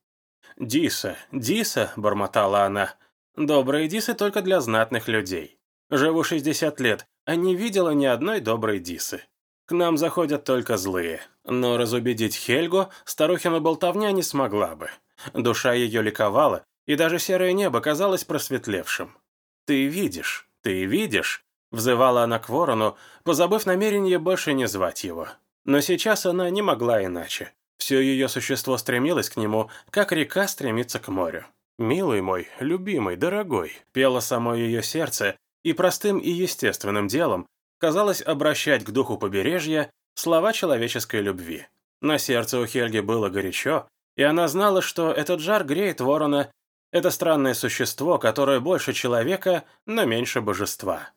«Диса, Диса», — бормотала она, — «добрые Дисы только для знатных людей. Живу 60 лет, а не видела ни одной доброй Дисы. К нам заходят только злые. Но разубедить Хельгу старухина болтовня не смогла бы. Душа ее ликовала, и даже серое небо казалось просветлевшим. «Ты видишь, ты видишь», — взывала она к ворону, позабыв намерение больше не звать его. Но сейчас она не могла иначе. Все ее существо стремилось к нему, как река стремится к морю. «Милый мой, любимый, дорогой», пело само ее сердце, и простым и естественным делом казалось обращать к духу побережья слова человеческой любви. На сердце у Хельги было горячо, и она знала, что этот жар греет ворона, это странное существо, которое больше человека, но меньше божества.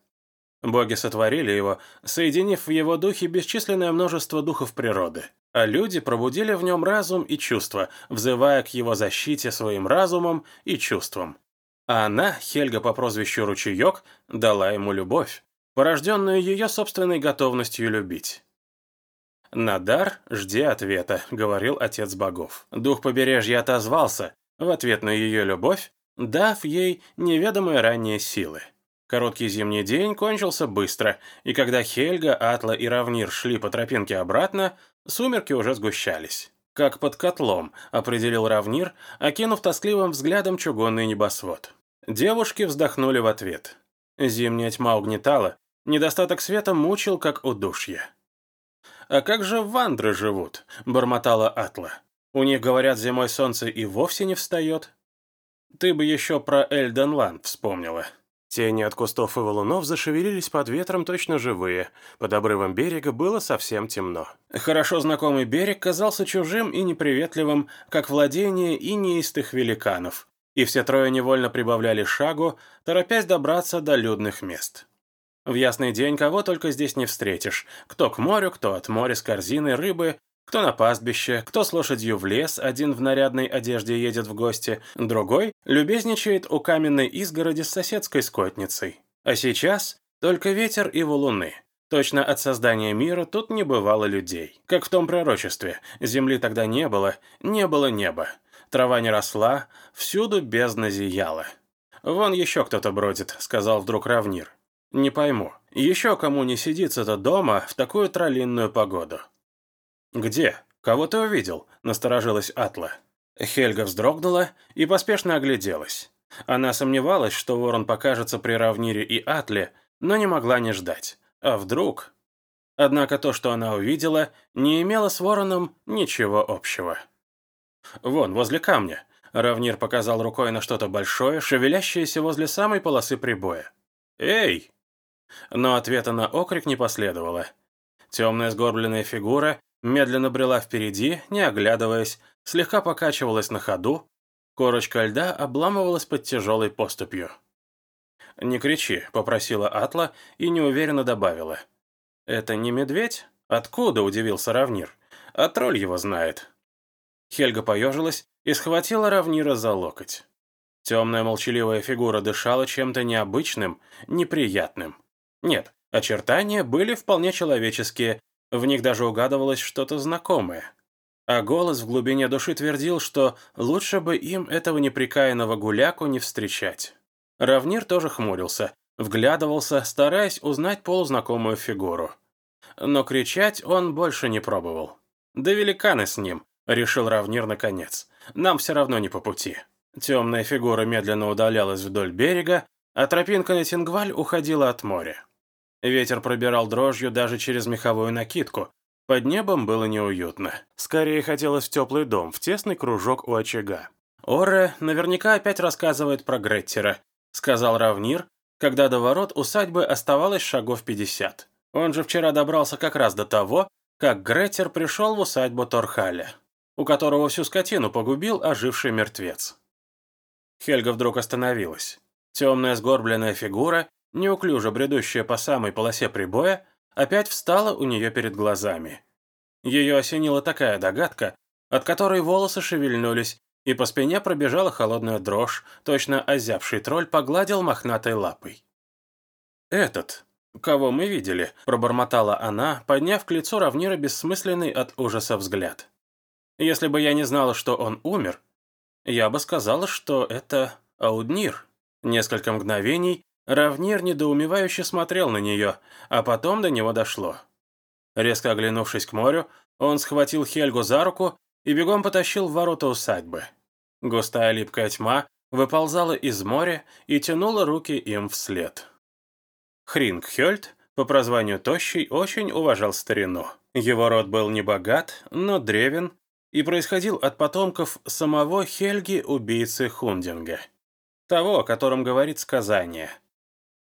Боги сотворили его, соединив в его духе бесчисленное множество духов природы, а люди пробудили в нем разум и чувства, взывая к его защите своим разумом и чувством. А она, Хельга по прозвищу Ручеек, дала ему любовь, порожденную ее собственной готовностью любить. «На дар жди ответа», — говорил отец богов. Дух побережья отозвался в ответ на ее любовь, дав ей неведомые ранние силы. Короткий зимний день кончился быстро, и когда Хельга, Атла и Равнир шли по тропинке обратно, сумерки уже сгущались. «Как под котлом», — определил Равнир, окинув тоскливым взглядом чугунный небосвод. Девушки вздохнули в ответ. Зимняя тьма угнетала, недостаток света мучил, как удушье. «А как же вандры живут?» — бормотала Атла. «У них, говорят, зимой солнце и вовсе не встает». «Ты бы еще про Эльденланд вспомнила». Тени от кустов и валунов зашевелились под ветром точно живые. Под обрывом берега было совсем темно. Хорошо знакомый берег казался чужим и неприветливым, как владение инеистых великанов. И все трое невольно прибавляли шагу, торопясь добраться до людных мест. В ясный день кого только здесь не встретишь. Кто к морю, кто от моря с корзиной рыбы, кто на пастбище, кто с лошадью в лес, один в нарядной одежде едет в гости, другой любезничает у каменной изгороди с соседской скотницей. А сейчас только ветер и валуны. Точно от создания мира тут не бывало людей. Как в том пророчестве, земли тогда не было, не было неба. Трава не росла, всюду бездна зияла. «Вон еще кто-то бродит», — сказал вдруг Равнир. «Не пойму, еще кому не сидится-то дома в такую троллинную погоду?» «Где? Кого ты увидел?» – насторожилась Атла. Хельга вздрогнула и поспешно огляделась. Она сомневалась, что ворон покажется при Равнире и Атле, но не могла не ждать. А вдруг? Однако то, что она увидела, не имело с вороном ничего общего. «Вон, возле камня», — Равнир показал рукой на что-то большое, шевелящееся возле самой полосы прибоя. «Эй!» Но ответа на окрик не последовало. Темная сгорбленная фигура медленно брела впереди, не оглядываясь, слегка покачивалась на ходу, корочка льда обламывалась под тяжелой поступью. «Не кричи», — попросила Атла и неуверенно добавила. «Это не медведь? Откуда?» — удивился Равнир. «А тролль его знает». Хельга поежилась и схватила Равнира за локоть. Темная молчаливая фигура дышала чем-то необычным, неприятным. Нет, очертания были вполне человеческие, в них даже угадывалось что-то знакомое. А голос в глубине души твердил, что лучше бы им этого неприкаянного гуляку не встречать. Равнир тоже хмурился, вглядывался, стараясь узнать полузнакомую фигуру. Но кричать он больше не пробовал. «Да великаны с ним», — решил Равнир наконец. «Нам все равно не по пути». Темная фигура медленно удалялась вдоль берега, а тропинка на Тингваль уходила от моря. Ветер пробирал дрожью даже через меховую накидку. Под небом было неуютно. Скорее хотелось в теплый дом, в тесный кружок у очага. «Оре наверняка опять рассказывает про Греттера», — сказал Равнир, когда до ворот усадьбы оставалось шагов пятьдесят. Он же вчера добрался как раз до того, как Греттер пришел в усадьбу Торхаля, у которого всю скотину погубил оживший мертвец. Хельга вдруг остановилась. Темная сгорбленная фигура неуклюже бредущая по самой полосе прибоя, опять встала у нее перед глазами. Ее осенила такая догадка, от которой волосы шевельнулись, и по спине пробежала холодная дрожь, точно озябший тролль погладил мохнатой лапой. «Этот, кого мы видели», — пробормотала она, подняв к лицу равнира бессмысленный от ужаса взгляд. «Если бы я не знала, что он умер, я бы сказала, что это Ауднир». Несколько мгновений Равнир недоумевающе смотрел на нее, а потом до него дошло. Резко оглянувшись к морю, он схватил Хельгу за руку и бегом потащил в ворота усадьбы. Густая липкая тьма выползала из моря и тянула руки им вслед. Хринг Хёльд, по прозванию Тощий, очень уважал старину. Его род был не богат, но древен, и происходил от потомков самого Хельги, убийцы Хундинга. Того, о котором говорит сказание.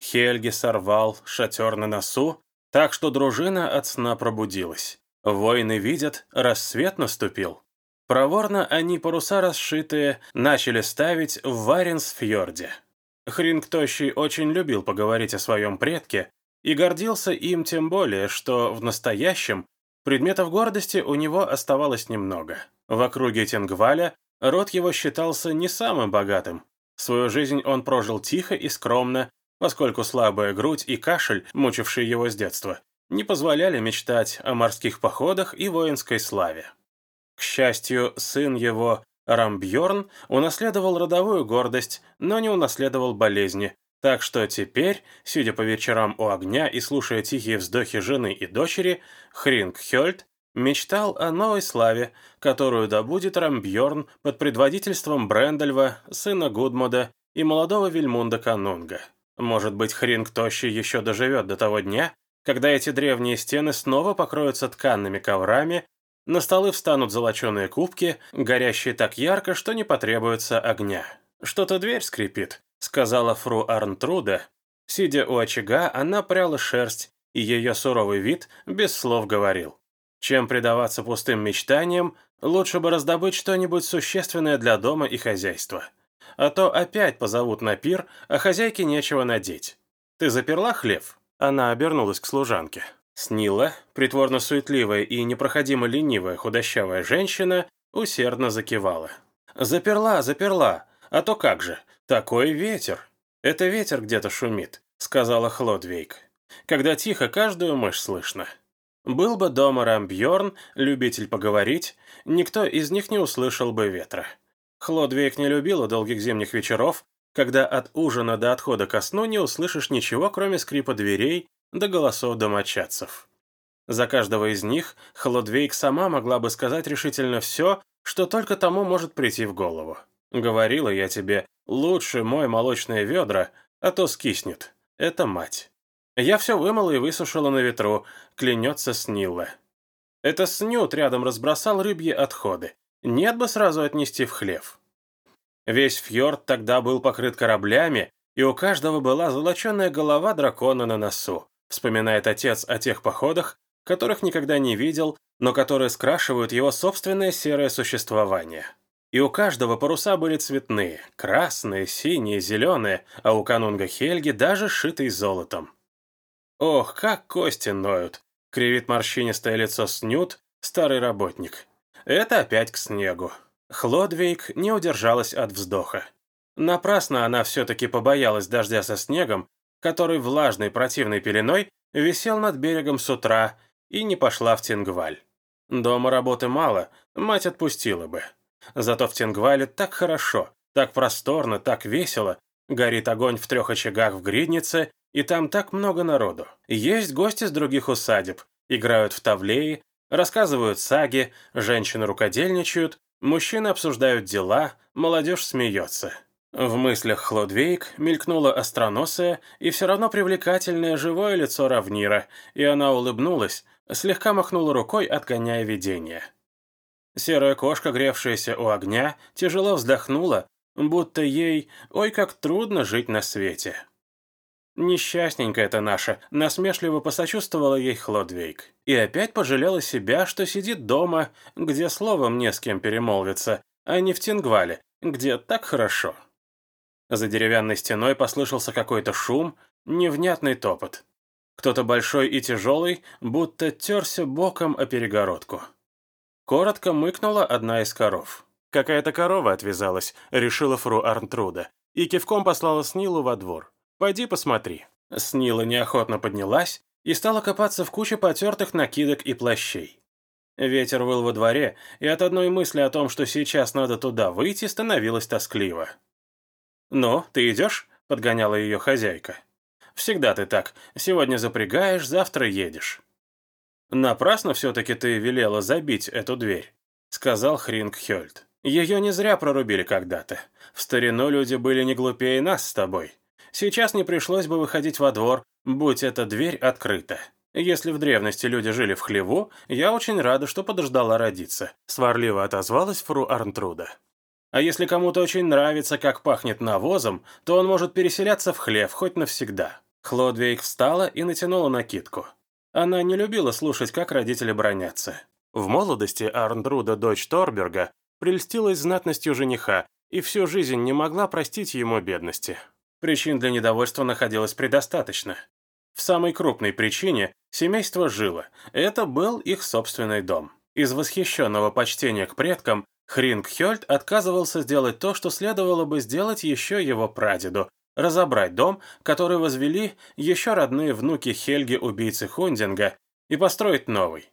Хельги сорвал шатер на носу, так что дружина от сна пробудилась. Воины видят, рассвет наступил. Проворно они, паруса расшитые, начали ставить в Варенсфьорде. Хринг Тощий очень любил поговорить о своем предке и гордился им тем более, что в настоящем предметов гордости у него оставалось немного. В округе Тенгваля род его считался не самым богатым. Свою жизнь он прожил тихо и скромно, поскольку слабая грудь и кашель, мучившие его с детства, не позволяли мечтать о морских походах и воинской славе. К счастью, сын его, Рамбьорн, унаследовал родовую гордость, но не унаследовал болезни, так что теперь, сидя по вечерам у огня и слушая тихие вздохи жены и дочери, Хринг Хёльд мечтал о новой славе, которую добудет Рамбьорн под предводительством Брендельва, сына Гудмода и молодого Вильмунда Канунга. Может быть, Хринг Тощий еще доживет до того дня, когда эти древние стены снова покроются тканными коврами, на столы встанут золоченые кубки, горящие так ярко, что не потребуется огня. «Что-то дверь скрипит», — сказала фру Арнтруда. Сидя у очага, она пряла шерсть, и ее суровый вид без слов говорил. Чем предаваться пустым мечтаниям, лучше бы раздобыть что-нибудь существенное для дома и хозяйства а то опять позовут на пир, а хозяйке нечего надеть. Ты заперла хлев?» Она обернулась к служанке. Снила, притворно суетливая и непроходимо ленивая худощавая женщина, усердно закивала. «Заперла, заперла. А то как же? Такой ветер!» «Это ветер где-то шумит», — сказала Хлодвейк. «Когда тихо, каждую мышь слышно». Был бы дома Рамбьорн, любитель поговорить, никто из них не услышал бы ветра. Хлодвейк не любила долгих зимних вечеров, когда от ужина до отхода ко сну не услышишь ничего, кроме скрипа дверей до голосов домочадцев. За каждого из них Хлодвейк сама могла бы сказать решительно все, что только тому может прийти в голову. Говорила я тебе, лучше мой молочные ведра, а то скиснет. Это мать. Я все вымыла и высушила на ветру, клянется Снилла. Это Снют рядом разбросал рыбьи отходы. Нет бы сразу отнести в хлев. Весь фьорд тогда был покрыт кораблями, и у каждого была золоченая голова дракона на носу, вспоминает отец о тех походах, которых никогда не видел, но которые скрашивают его собственное серое существование. И у каждого паруса были цветные, красные, синие, зеленые, а у канунга Хельги даже шитый золотом. «Ох, как кости ноют!» — кривит морщинистое лицо Снют, старый работник. Это опять к снегу. Хлодвейк не удержалась от вздоха. Напрасно она все-таки побоялась дождя со снегом, который влажной противной пеленой висел над берегом с утра, и не пошла в Тенгваль. Дома работы мало, мать отпустила бы. Зато в Тенгвале так хорошо, так просторно, так весело. Горит огонь в трех очагах в гриднице, и там так много народу. Есть гости с других усадеб, играют в тавлеи, Рассказывают саги, женщины рукодельничают, мужчины обсуждают дела, молодежь смеется. В мыслях Хлодвейк мелькнуло остроносое и все равно привлекательное живое лицо Равнира, и она улыбнулась, слегка махнула рукой, отгоняя видение. Серая кошка, гревшаяся у огня, тяжело вздохнула, будто ей «Ой, как трудно жить на свете». Несчастненькая это наша, насмешливо посочувствовала ей Хлодвейк. И опять пожалела себя, что сидит дома, где словом не с кем перемолвиться, а не в Тингвале, где так хорошо. За деревянной стеной послышался какой-то шум, невнятный топот. Кто-то большой и тяжелый, будто терся боком о перегородку. Коротко мыкнула одна из коров. Какая-то корова отвязалась, решила фру Арнтруда, и кивком послала Снилу во двор. Пойди посмотри». Снила неохотно поднялась и стала копаться в куче потертых накидок и плащей. Ветер выл во дворе, и от одной мысли о том, что сейчас надо туда выйти, становилось тоскливо. «Ну, ты идешь?» — подгоняла ее хозяйка. «Всегда ты так. Сегодня запрягаешь, завтра едешь». «Напрасно все-таки ты велела забить эту дверь», — сказал Хринг Хёльд. «Ее не зря прорубили когда-то. В старину люди были не глупее нас с тобой. Сейчас не пришлось бы выходить во двор, будь эта дверь открыта. Если в древности люди жили в хлеву, я очень рада, что подождала родиться», — сварливо отозвалась фру Арнтруда. «А если кому-то очень нравится, как пахнет навозом, то он может переселяться в хлев хоть навсегда». Хлодвейк встала и натянула накидку. Она не любила слушать, как родители бронятся. В молодости Арндруда, дочь Торберга, прельстилась знатностью жениха и всю жизнь не могла простить ему бедности. Причин для недовольства находилось предостаточно. В самой крупной причине семейство жило. Это был их собственный дом. Из восхищенного почтения к предкам Хринг Хёльд отказывался сделать то, что следовало бы сделать еще его прадеду – разобрать дом, который возвели еще родные внуки Хельги-убийцы Хундинга, и построить новый.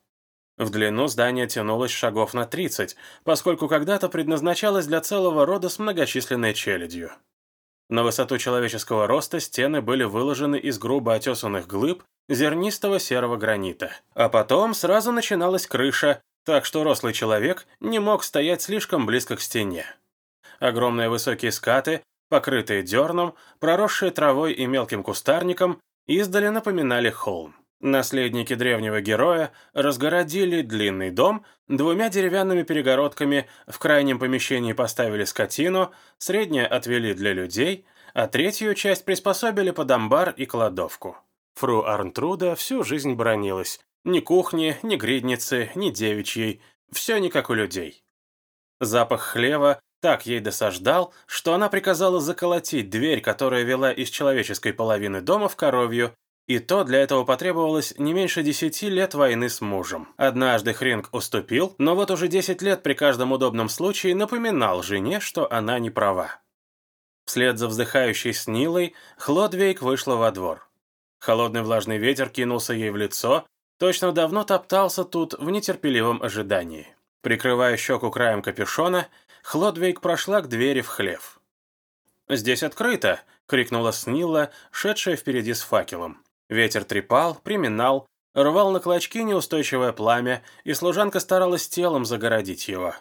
В длину здание тянулось шагов на 30, поскольку когда-то предназначалось для целого рода с многочисленной челядью. На высоту человеческого роста стены были выложены из грубо отесанных глыб зернистого серого гранита. А потом сразу начиналась крыша, так что рослый человек не мог стоять слишком близко к стене. Огромные высокие скаты, покрытые дерном, проросшие травой и мелким кустарником, издали напоминали холм. Наследники древнего героя разгородили длинный дом двумя деревянными перегородками, в крайнем помещении поставили скотину, среднее отвели для людей, а третью часть приспособили под амбар и кладовку. Фру Арнтруда всю жизнь бронилась. Ни кухни, ни гридницы, ни девичьей. Все не как у людей. Запах хлева так ей досаждал, что она приказала заколотить дверь, которая вела из человеческой половины дома в коровью, и то для этого потребовалось не меньше десяти лет войны с мужем. Однажды Хринг уступил, но вот уже десять лет при каждом удобном случае напоминал жене, что она не права. Вслед за вздыхающей Снилой Хлодвейк вышла во двор. Холодный влажный ветер кинулся ей в лицо, точно давно топтался тут в нетерпеливом ожидании. Прикрывая щеку краем капюшона, Хлодвейк прошла к двери в хлев. «Здесь открыто!» — крикнула Снилла, шедшая впереди с факелом. Ветер трепал, приминал, рвал на клочки неустойчивое пламя, и служанка старалась телом загородить его.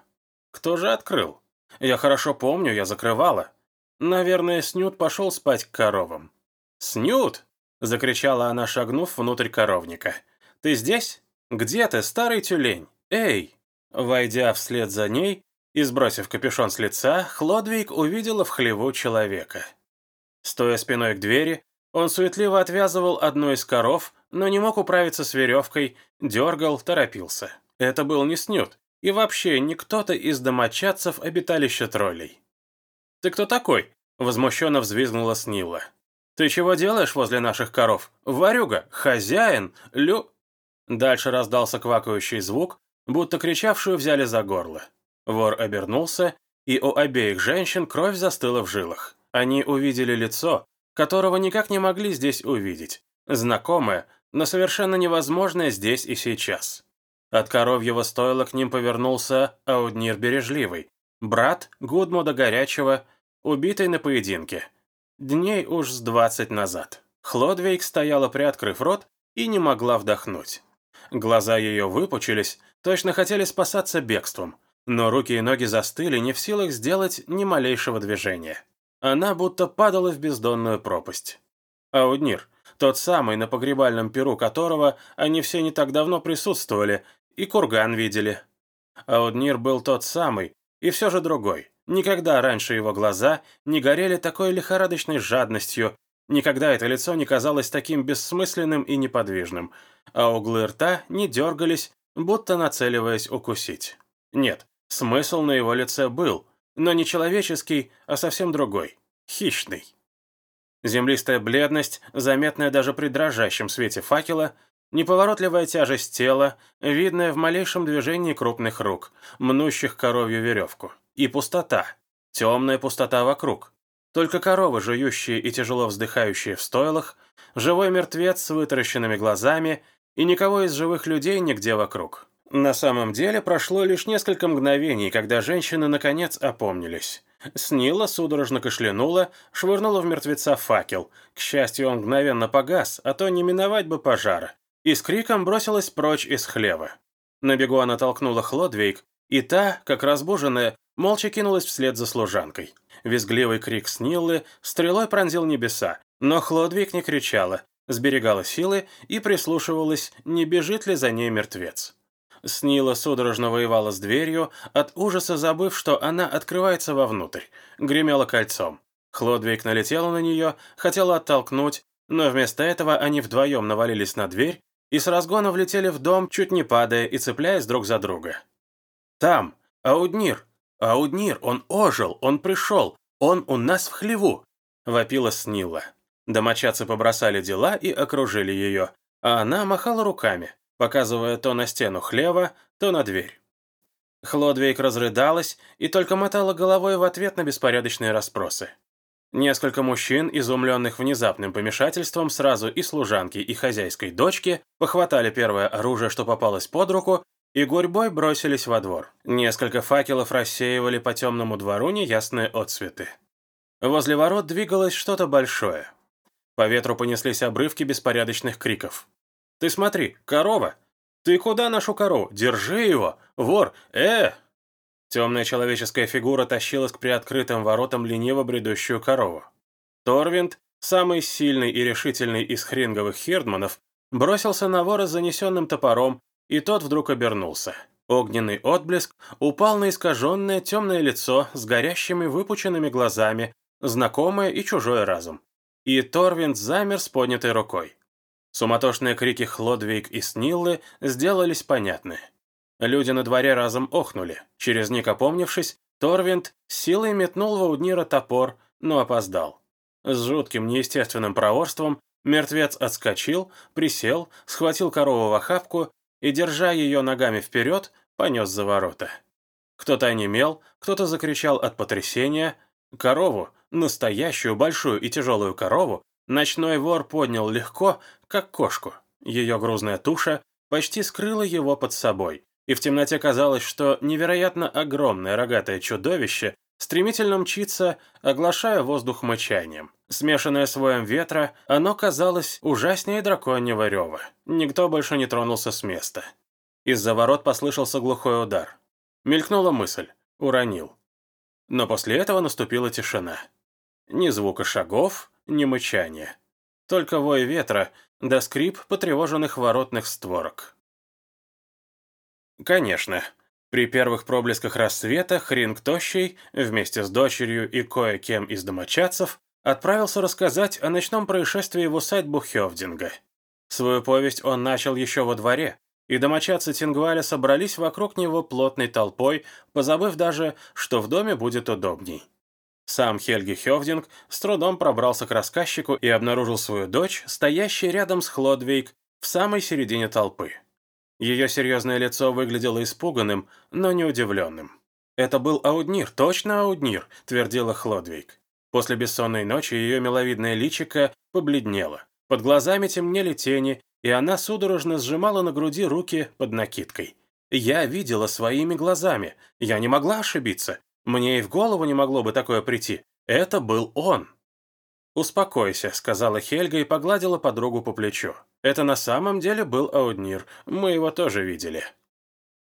Кто же открыл? Я хорошо помню, я закрывала. Наверное, Снют пошел спать к коровам. «Снют!» — закричала она, шагнув внутрь коровника. «Ты здесь? Где ты, старый тюлень? Эй!» Войдя вслед за ней и сбросив капюшон с лица, Хлодвиг увидела в хлеву человека. Стоя спиной к двери, он суетливо отвязывал одну из коров, но не мог управиться с веревкой, дергал, торопился. Это был не снют, и вообще не кто-то из домочадцев обиталища троллей. «Ты кто такой?» — возмущенно взвизгнула Снила. «Ты чего делаешь возле наших коров? Варюга, хозяин, лю...» Дальше раздался квакающий звук, будто кричавшую взяли за горло. Вор обернулся, и у обеих женщин кровь застыла в жилах. Они увидели лицо, которого никак не могли здесь увидеть. Знакомое, но совершенно невозможное здесь и сейчас. От коровьего стойла к ним повернулся Ауднир Бережливый, брат Гудмуда Горячего, убитый на поединке. Дней уж с двадцать назад. Хлодвейк стояла, приоткрыв рот, и не могла вдохнуть. Глаза ее выпучились, точно хотели спасаться бегством, но руки и ноги застыли, не в силах сделать ни малейшего движения. Она будто падала в бездонную пропасть. Ауднир, тот самый, на погребальном перу которого они все не так давно присутствовали, и курган видели. Ауднир был тот самый, и все же другой. Никогда раньше его глаза не горели такой лихорадочной жадностью, никогда это лицо не казалось таким бессмысленным и неподвижным, а углы рта не дергались, будто нацеливаясь укусить. Нет, смысл на его лице был, но не человеческий, а совсем другой, хищный. Землистая бледность, заметная даже при дрожащем свете факела, неповоротливая тяжесть тела, видная в малейшем движении крупных рук, мнущих коровью веревку. И пустота, темная пустота вокруг. Только коровы, жующие и тяжело вздыхающие в стойлах, живой мертвец с вытаращенными глазами и никого из живых людей нигде вокруг. На самом деле прошло лишь несколько мгновений, когда женщины наконец опомнились. Снила судорожно кашлянула, швырнула в мертвеца факел. К счастью, он мгновенно погас, а то не миновать бы пожара. И с криком бросилась прочь из хлева. На бегу она толкнула Хлодвейк, и та, как разбуженная, молча кинулась вслед за служанкой. Визгливый крик Сниллы стрелой пронзил небеса, но Хлодвиг не кричала, сберегала силы и прислушивалась, не бежит ли за ней мертвец. Снила судорожно воевала с дверью, от ужаса забыв, что она открывается вовнутрь, гремела кольцом. Хлодвейк налетела на нее, хотела оттолкнуть, но вместо этого они вдвоем навалились на дверь и с разгона влетели в дом, чуть не падая и цепляясь друг за друга. «Там! Ауднир! Ауднир! Он ожил! Он пришел! Он у нас в хлеву!» — вопила Снила. Домочадцы побросали дела и окружили ее, а она махала руками, показывая то на стену хлева, то на дверь. Хлодвейк разрыдалась и только мотала головой в ответ на беспорядочные расспросы. Несколько мужчин, изумленных внезапным помешательством, сразу и служанки, и хозяйской дочки, похватали первое оружие, что попалось под руку, и гурьбой бросились во двор. Несколько факелов рассеивали по темному двору неясные отцветы. Возле ворот двигалось что-то большое. По ветру понеслись обрывки беспорядочных криков. «Ты смотри, корова! Ты куда нашу корову? Держи его! Вор! Э!» Темная человеческая фигура тащилась к приоткрытым воротам лениво бредущую корову. Торвинд, самый сильный и решительный из хринговых хирдманов, бросился на вора с занесенным топором, и тот вдруг обернулся. Огненный отблеск упал на искаженное темное лицо с горящими выпученными глазами, знакомое и чужое разум. И Торвинд замер с поднятой рукой. Суматошные крики Хлодвиг и Сниллы сделались понятны. Люди на дворе разом охнули. Через них опомнившись, Торвинд силой метнул в топор, но опоздал. С жутким неестественным проворством мертвец отскочил, присел, схватил корову в охапку и, держа ее ногами вперед, понес за ворота. Кто-то онемел, кто-то закричал от потрясения. Корову, настоящую большую и тяжелую корову, ночной вор поднял легко, как кошку. Ее грузная туша почти скрыла его под собой и в темноте казалось, что невероятно огромное рогатое чудовище стремительно мчится, оглашая воздух мычанием. Смешанное с воем ветра, оно казалось ужаснее драконьего рева. Никто больше не тронулся с места. Из-за ворот послышался глухой удар. Мелькнула мысль. Уронил. Но после этого наступила тишина. Ни звука шагов, ни мычания. Только вой ветра да скрип потревоженных воротных створок. Конечно. При первых проблесках рассвета Хринг Тощий вместе с дочерью и кое-кем из домочадцев отправился рассказать о ночном происшествии в усадьбу Хевдинга. Свою повесть он начал еще во дворе, и домочадцы Тингваля собрались вокруг него плотной толпой, позабыв даже, что в доме будет удобней. Сам Хельги Хевдинг с трудом пробрался к рассказчику и обнаружил свою дочь, стоящей рядом с Хлодвейк в самой середине толпы. Ее серьезное лицо выглядело испуганным, но не удивленным. «Это был Ауднир, точно Ауднир», — твердила Хлодвейк. После бессонной ночи ее миловидное личико побледнело. Под глазами темнели тени, и она судорожно сжимала на груди руки под накидкой. Я видела своими глазами. Я не могла ошибиться. Мне и в голову не могло бы такое прийти. Это был он. «Успокойся», — сказала Хельга и погладила подругу по плечу. «Это на самом деле был Ауднир. Мы его тоже видели».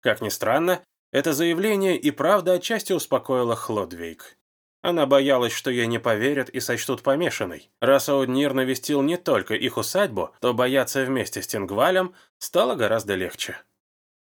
Как ни странно, это заявление и правда отчасти успокоило Хлодвейк. Она боялась, что ей не поверят и сочтут помешанной. Раз Ауднир навестил не только их усадьбу, то бояться вместе с Тингвалем стало гораздо легче.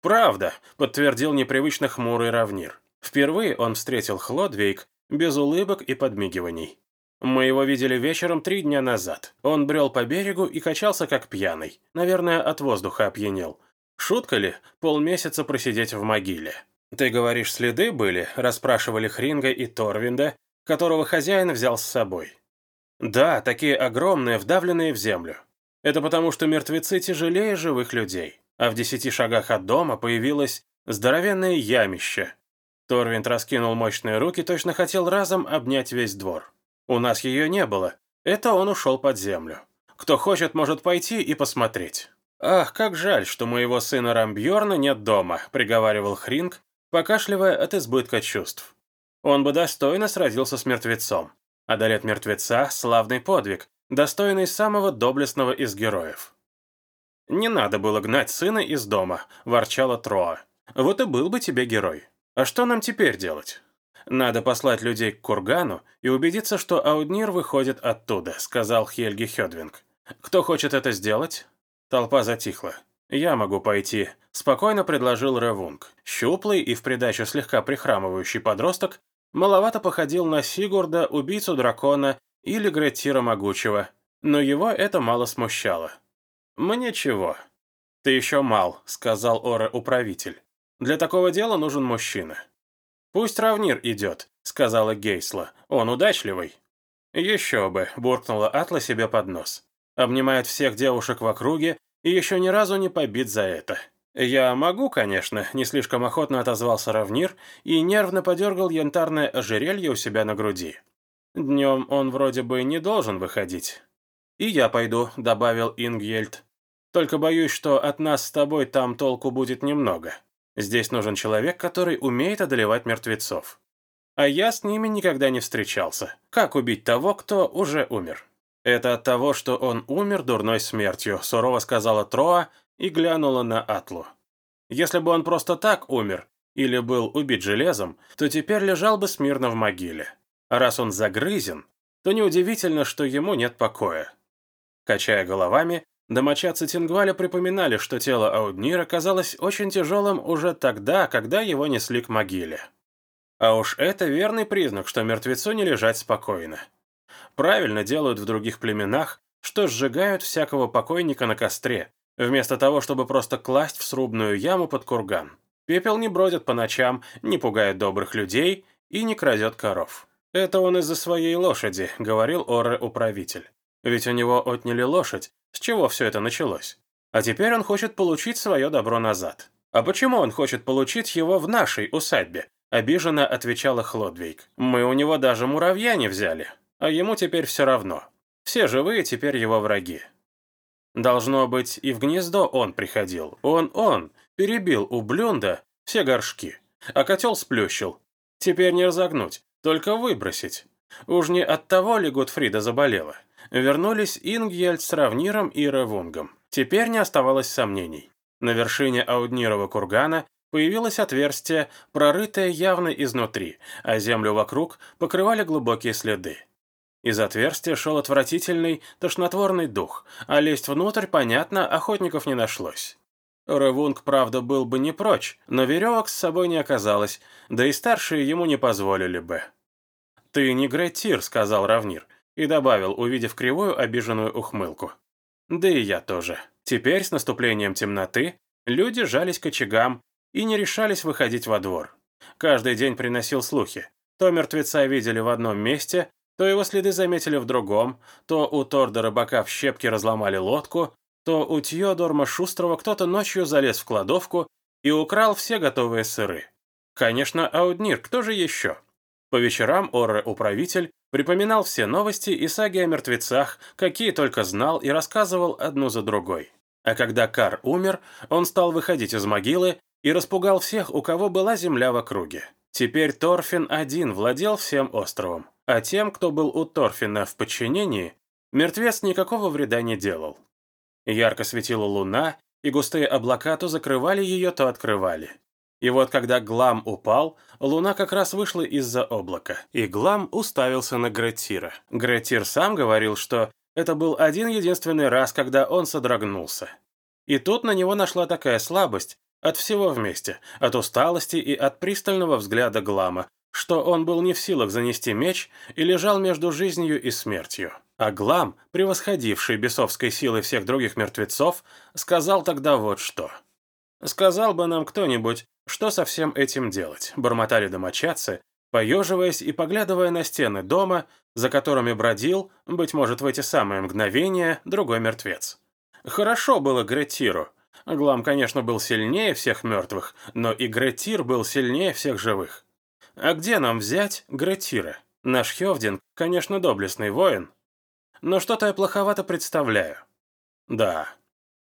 «Правда», — подтвердил непривычно хмурый Равнир. Впервые он встретил Хлодвейк без улыбок и подмигиваний. Мы его видели вечером три дня назад. Он брел по берегу и качался как пьяный. Наверное, от воздуха опьянел. Шутка ли, полмесяца просидеть в могиле? Ты говоришь, следы были? Расспрашивали Хринга и Торвинда, которого хозяин взял с собой. Да, такие огромные, вдавленные в землю. Это потому, что мертвецы тяжелее живых людей. А в десяти шагах от дома появилось здоровенное ямище. Торвинд раскинул мощные руки, точно хотел разом обнять весь двор. У нас ее не было. Это он ушел под землю. Кто хочет, может пойти и посмотреть. «Ах, как жаль, что моего сына Рамбьорна нет дома», — приговаривал Хринг, покашливая от избытка чувств. Он бы достойно сразился с мертвецом. Одолеть мертвеца — славный подвиг, достойный самого доблестного из героев. «Не надо было гнать сына из дома», — ворчала Троа. «Вот и был бы тебе герой. А что нам теперь делать?» «Надо послать людей к кургану и убедиться, что Ауднир выходит оттуда», — сказал Хельги Хедвинг. Кто хочет это сделать?» Толпа затихла. «Я могу пойти», — спокойно предложил Ревунг. Щуплый и в придачу слегка прихрамывающий подросток маловато походил на Сигурда, убийцу дракона или Гретира Могучего, но его это мало смущало. «Мне чего?» «Ты еще мал», — сказал Ора-управитель. «Для такого дела нужен мужчина». «Пусть Равнир идет», — сказала Гейсла. «Он удачливый». «Еще бы», — буркнула Атла себе под нос. Обнимает всех девушек в округе и еще ни разу не побит за это. «Я могу, конечно», — не слишком охотно отозвался Равнир и нервно подергал янтарное ожерелье у себя на груди. Днем он вроде бы не должен выходить. «И я пойду», — добавил Ингельд. Только боюсь, что от нас с тобой там толку будет немного. Здесь нужен человек, который умеет одолевать мертвецов. А я с ними никогда не встречался. Как убить того, кто уже умер? Это от того, что он умер дурной смертью, сурово сказала Троа и глянула на Атлу. Если бы он просто так умер, или был убит железом, то теперь лежал бы смирно в могиле. А раз он загрызен, то неудивительно, что ему нет покоя. Качая головами, Домочадцы Тингваля припоминали, что тело Ауднира казалось очень тяжелым уже тогда, когда его несли к могиле. А уж это верный признак, что мертвецу не лежать спокойно. Правильно делают в других племенах, что сжигают всякого покойника на костре, вместо того, чтобы просто класть в срубную яму под курган. Пепел не бродит по ночам, не пугает добрых людей и не крадет коров. «Это он из-за своей лошади», — говорил Оре-управитель. «Ведь у него отняли лошадь, с чего все это началось? А теперь он хочет получить свое добро назад. А почему он хочет получить его в нашей усадьбе? Обиженно отвечала Хлодвейк. Мы у него даже муравья не взяли. А ему теперь все равно. Все живые теперь его враги. Должно быть, и в гнездо он приходил. Он, он, перебил у Блюнда все горшки. А котел сплющил. Теперь не разогнуть, только выбросить. Уж не от того ли Готфрида заболела? Вернулись Ингьельд с Равниром и Ревунгом. Теперь не оставалось сомнений. На вершине Ауднирова кургана появилось отверстие, прорытое явно изнутри, а землю вокруг покрывали глубокие следы. Из отверстия шел отвратительный, тошнотворный дух, а лезть внутрь, понятно, охотников не нашлось. Ревунг, правда, был бы не прочь, но веревок с собой не оказалось, да и старшие ему не позволили бы. «Ты не Гретир», — сказал Равнир, и добавил, увидев кривую обиженную ухмылку. «Да и я тоже. Теперь, с наступлением темноты, люди жались к очагам и не решались выходить во двор. Каждый день приносил слухи. То мертвеца видели в одном месте, то его следы заметили в другом, то у Торда рыбака в щепке разломали лодку, то у Тьодорма Шустрого кто-то ночью залез в кладовку и украл все готовые сыры. Конечно, Ауднир, кто же еще? По вечерам Орре-управитель припоминал все новости и саги о мертвецах, какие только знал и рассказывал одну за другой. А когда Кар умер, он стал выходить из могилы и распугал всех, у кого была земля в округе. Теперь Торфин один владел всем островом, а тем, кто был у Торфина в подчинении, мертвец никакого вреда не делал. Ярко светила луна, и густые облака то закрывали ее, то открывали. И вот когда Глам упал, луна как раз вышла из-за облака, и Глам уставился на Гретира. Гретир сам говорил, что это был один единственный раз, когда он содрогнулся. И тут на него нашла такая слабость, от всего вместе, от усталости и от пристального взгляда Глама, что он был не в силах занести меч и лежал между жизнью и смертью. А Глам, превосходивший бесовской силой всех других мертвецов, сказал тогда вот что. «Сказал бы нам кто-нибудь, что со всем этим делать?» – бормотали домочадцы, поеживаясь и поглядывая на стены дома, за которыми бродил, быть может, в эти самые мгновения, другой мертвец. Хорошо было Гретиру. Глам, конечно, был сильнее всех мертвых, но и Гретир был сильнее всех живых. А где нам взять Гретира? Наш Хевдинг, конечно, доблестный воин, но что-то я плоховато представляю. Да,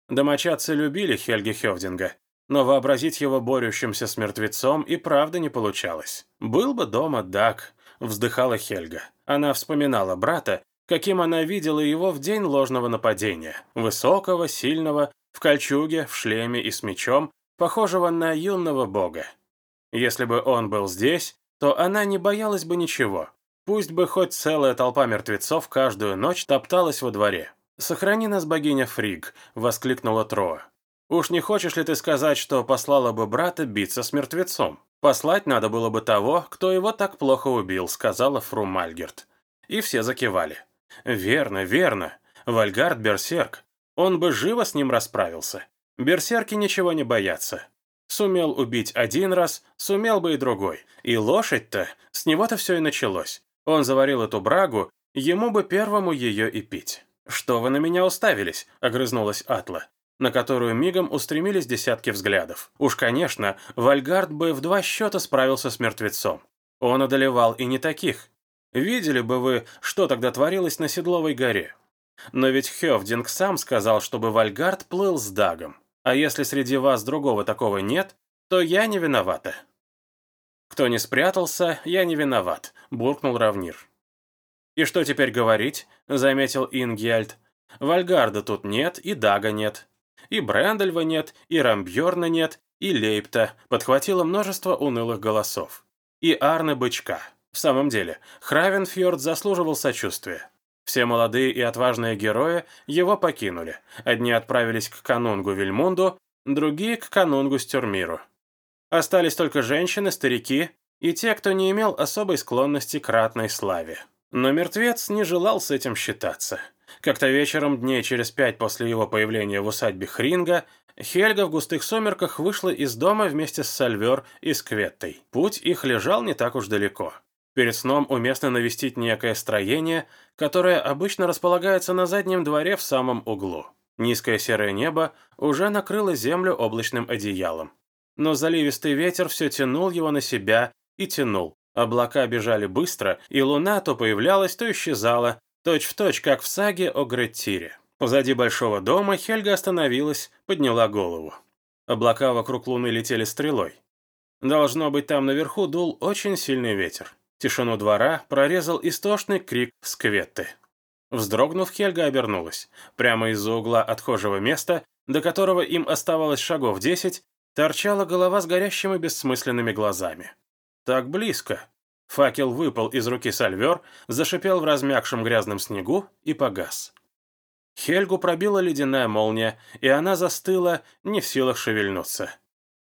домочадцы любили Хельги Хевдинга, но вообразить его борющимся с мертвецом и правда не получалось. «Был бы дома Дак», — вздыхала Хельга. Она вспоминала брата, каким она видела его в день ложного нападения. Высокого, сильного, в кольчуге, в шлеме и с мечом, похожего на юного бога. Если бы он был здесь, то она не боялась бы ничего. Пусть бы хоть целая толпа мертвецов каждую ночь топталась во дворе. «Сохрани нас, богиня Фриг!» — воскликнула Троа. «Уж не хочешь ли ты сказать, что послала бы брата биться с мертвецом? Послать надо было бы того, кто его так плохо убил», — сказала фру Мальгерт. И все закивали. «Верно, верно. Вальгард Берсерк. Он бы живо с ним расправился. Берсерки ничего не боятся. Сумел убить один раз, сумел бы и другой. И лошадь-то, с него-то все и началось. Он заварил эту брагу, ему бы первому ее и пить. «Что вы на меня уставились?» — огрызнулась Атла, на которую мигом устремились десятки взглядов. Уж, конечно, Вальгард бы в два счета справился с мертвецом. Он одолевал и не таких. Видели бы вы, что тогда творилось на Седловой горе. Но ведь Хёвдинг сам сказал, чтобы Вальгард плыл с Дагом. А если среди вас другого такого нет, то я не виновата. Кто не спрятался, я не виноват, буркнул Равнир. «И что теперь говорить?» — заметил Ингельд. «Вальгарда тут нет, и Дага нет. И Брэндальва нет, и Рамбьорна нет, и Лейпта», — подхватило множество унылых голосов. «И Арны Бычка». В самом деле, Хравенфьорд заслуживал сочувствия. Все молодые и отважные герои его покинули. Одни отправились к канунгу Вильмунду, другие — к канунгу Стюрмиру. Остались только женщины, старики и те, кто не имел особой склонности к ратной славе. Но мертвец не желал с этим считаться. Как-то вечером, дней через пять после его появления в усадьбе Хринга, Хельга в густых сумерках вышла из дома вместе с Сальвер и Скветтой. Путь их лежал не так уж далеко. Перед сном уместно навестить некое строение, которое обычно располагается на заднем дворе в самом углу. Низкое серое небо уже накрыло землю облачным одеялом. Но заливистый ветер все тянул его на себя и тянул, Облака бежали быстро, и луна то появлялась, то исчезала, точь-в-точь, точь, как в саге о Греттире. Позади большого дома Хельга остановилась, подняла голову. Облака вокруг луны летели стрелой. Должно быть, там наверху дул очень сильный ветер. Тишину двора прорезал истошный крик скветты. Вздрогнув, Хельга обернулась. Прямо из-за угла отхожего места, до которого им оставалось шагов десять, торчала голова с горящими бессмысленными глазами. Так близко. Факел выпал из руки Сальвер, зашипел в размягшем грязном снегу и погас. Хельгу пробила ледяная молния, и она застыла, не в силах шевельнуться.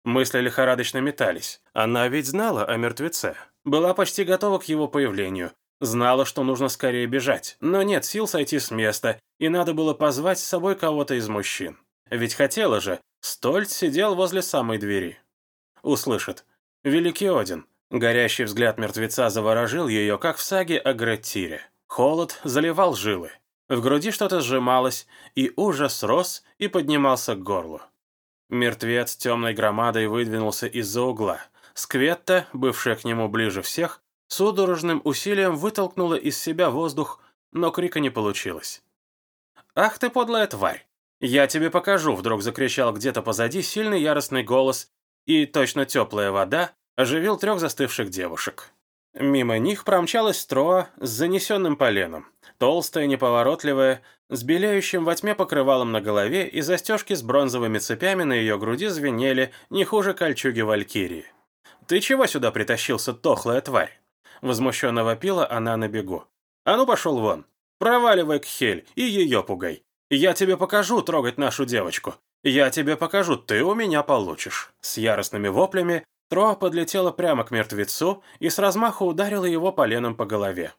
Мысли лихорадочно метались. Она ведь знала о мертвеце. Была почти готова к его появлению. Знала, что нужно скорее бежать, но нет сил сойти с места, и надо было позвать с собой кого-то из мужчин. Ведь хотела же, Стольц сидел возле самой двери. Услышит. Великий Один. Горящий взгляд мертвеца заворожил ее, как в саге о Греттире. Холод заливал жилы. В груди что-то сжималось, и ужас рос и поднимался к горлу. Мертвец темной громадой выдвинулся из-за угла. Скветта, бывшая к нему ближе всех, судорожным усилием вытолкнула из себя воздух, но крика не получилось. «Ах ты, подлая тварь! Я тебе покажу!» Вдруг закричал где-то позади сильный яростный голос, и точно теплая вода оживил трех застывших девушек. Мимо них промчалась строа с занесенным поленом, толстая, неповоротливая, с белеющим во тьме покрывалом на голове и застежки с бронзовыми цепями на ее груди звенели не хуже кольчуги валькирии. «Ты чего сюда притащился, тохлая тварь?» Возмущенно вопила она на бегу. «А ну пошел вон! Проваливай к Хель и ее пугай! Я тебе покажу трогать нашу девочку! Я тебе покажу, ты у меня получишь!» С яростными воплями Троа подлетела прямо к мертвецу и с размаху ударила его поленом по голове.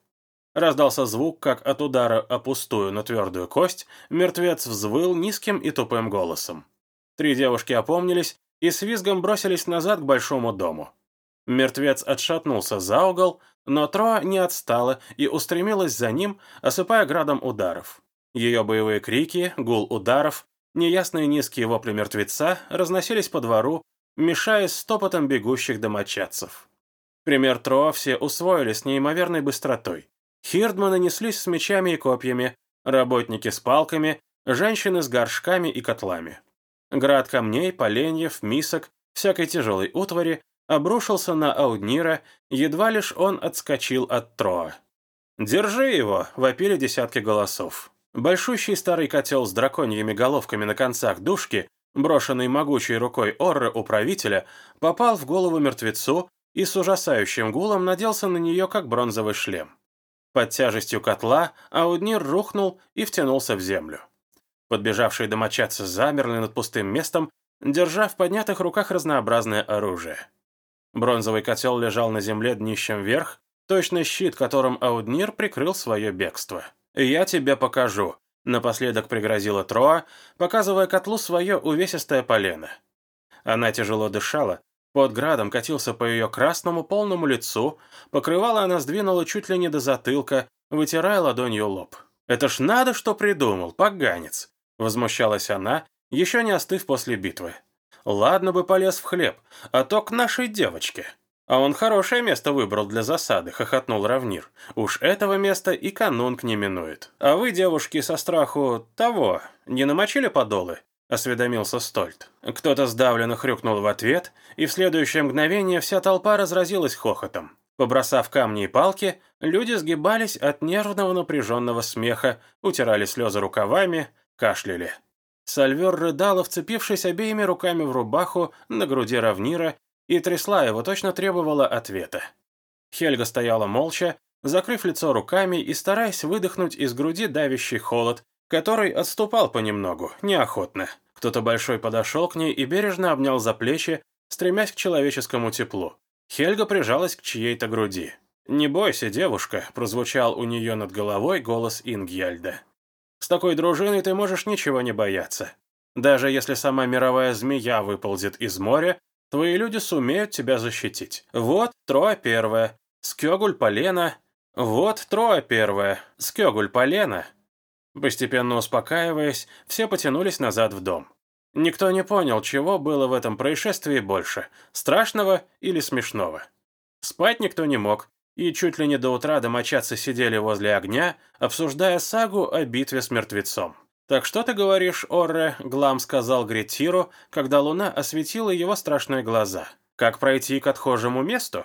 Раздался звук, как от удара о пустую, но твердую кость, мертвец взвыл низким и тупым голосом. Три девушки опомнились и с визгом бросились назад к большому дому. Мертвец отшатнулся за угол, но Троа не отстала и устремилась за ним, осыпая градом ударов. Ее боевые крики, гул ударов, неясные низкие вопли мертвеца разносились по двору, мешаясь с топотом бегущих домочадцев. Пример Троа все усвоили с неимоверной быстротой. Хирдманы неслись с мечами и копьями, работники с палками, женщины с горшками и котлами. Град камней, поленьев, мисок, всякой тяжелой утвари обрушился на Ауднира, едва лишь он отскочил от Троа. «Держи его!» — вопили десятки голосов. Большущий старый котел с драконьими головками на концах дужки брошенный могучей рукой Орры управителя, попал в голову мертвецу и с ужасающим гулом наделся на нее, как бронзовый шлем. Под тяжестью котла Ауднир рухнул и втянулся в землю. Подбежавшие домочадцы замерли над пустым местом, держа в поднятых руках разнообразное оружие. Бронзовый котел лежал на земле днищем вверх, точно щит, которым Ауднир прикрыл свое бегство. «Я тебе покажу», — напоследок пригрозила Троа, показывая котлу свое увесистое полено. Она тяжело дышала, под градом катился по ее красному полному лицу, покрывала она сдвинула чуть ли не до затылка, вытирая ладонью лоб. «Это ж надо, что придумал, поганец!» — возмущалась она, еще не остыв после битвы. «Ладно бы полез в хлеб, а то к нашей девочке». «А он хорошее место выбрал для засады», — хохотнул Равнир. «Уж этого места и канунг не минует. А вы, девушки, со страху того, не намочили подолы?» — осведомился Стольт. Кто-то сдавленно хрюкнул в ответ, и в следующее мгновение вся толпа разразилась хохотом. Побросав камни и палки, люди сгибались от нервного напряженного смеха, утирали слезы рукавами, кашляли. Сальвер рыдала, вцепившись обеими руками в рубаху на груди равнира, и трясла его, точно требовала ответа. Хельга стояла молча, закрыв лицо руками и стараясь выдохнуть из груди давящий холод, который отступал понемногу, неохотно. Кто-то большой подошел к ней и бережно обнял за плечи, стремясь к человеческому теплу. Хельга прижалась к чьей-то груди. «Не бойся, девушка», — прозвучал у нее над головой голос Ингьяльда. «С такой дружиной ты можешь ничего не бояться. Даже если сама мировая змея выползет из моря, твои люди сумеют тебя защитить. Вот Троя первая, Скёгуль полена. Вот Троя первая, Скёгуль полена». Постепенно успокаиваясь, все потянулись назад в дом. Никто не понял, чего было в этом происшествии больше – страшного или смешного. Спать никто не мог, и чуть ли не до утра домочадцы сидели возле огня, обсуждая сагу о битве с мертвецом. «Так что ты говоришь, Орре?» – Глам сказал Гретиру, когда луна осветила его страшные глаза. «Как пройти к отхожему месту?»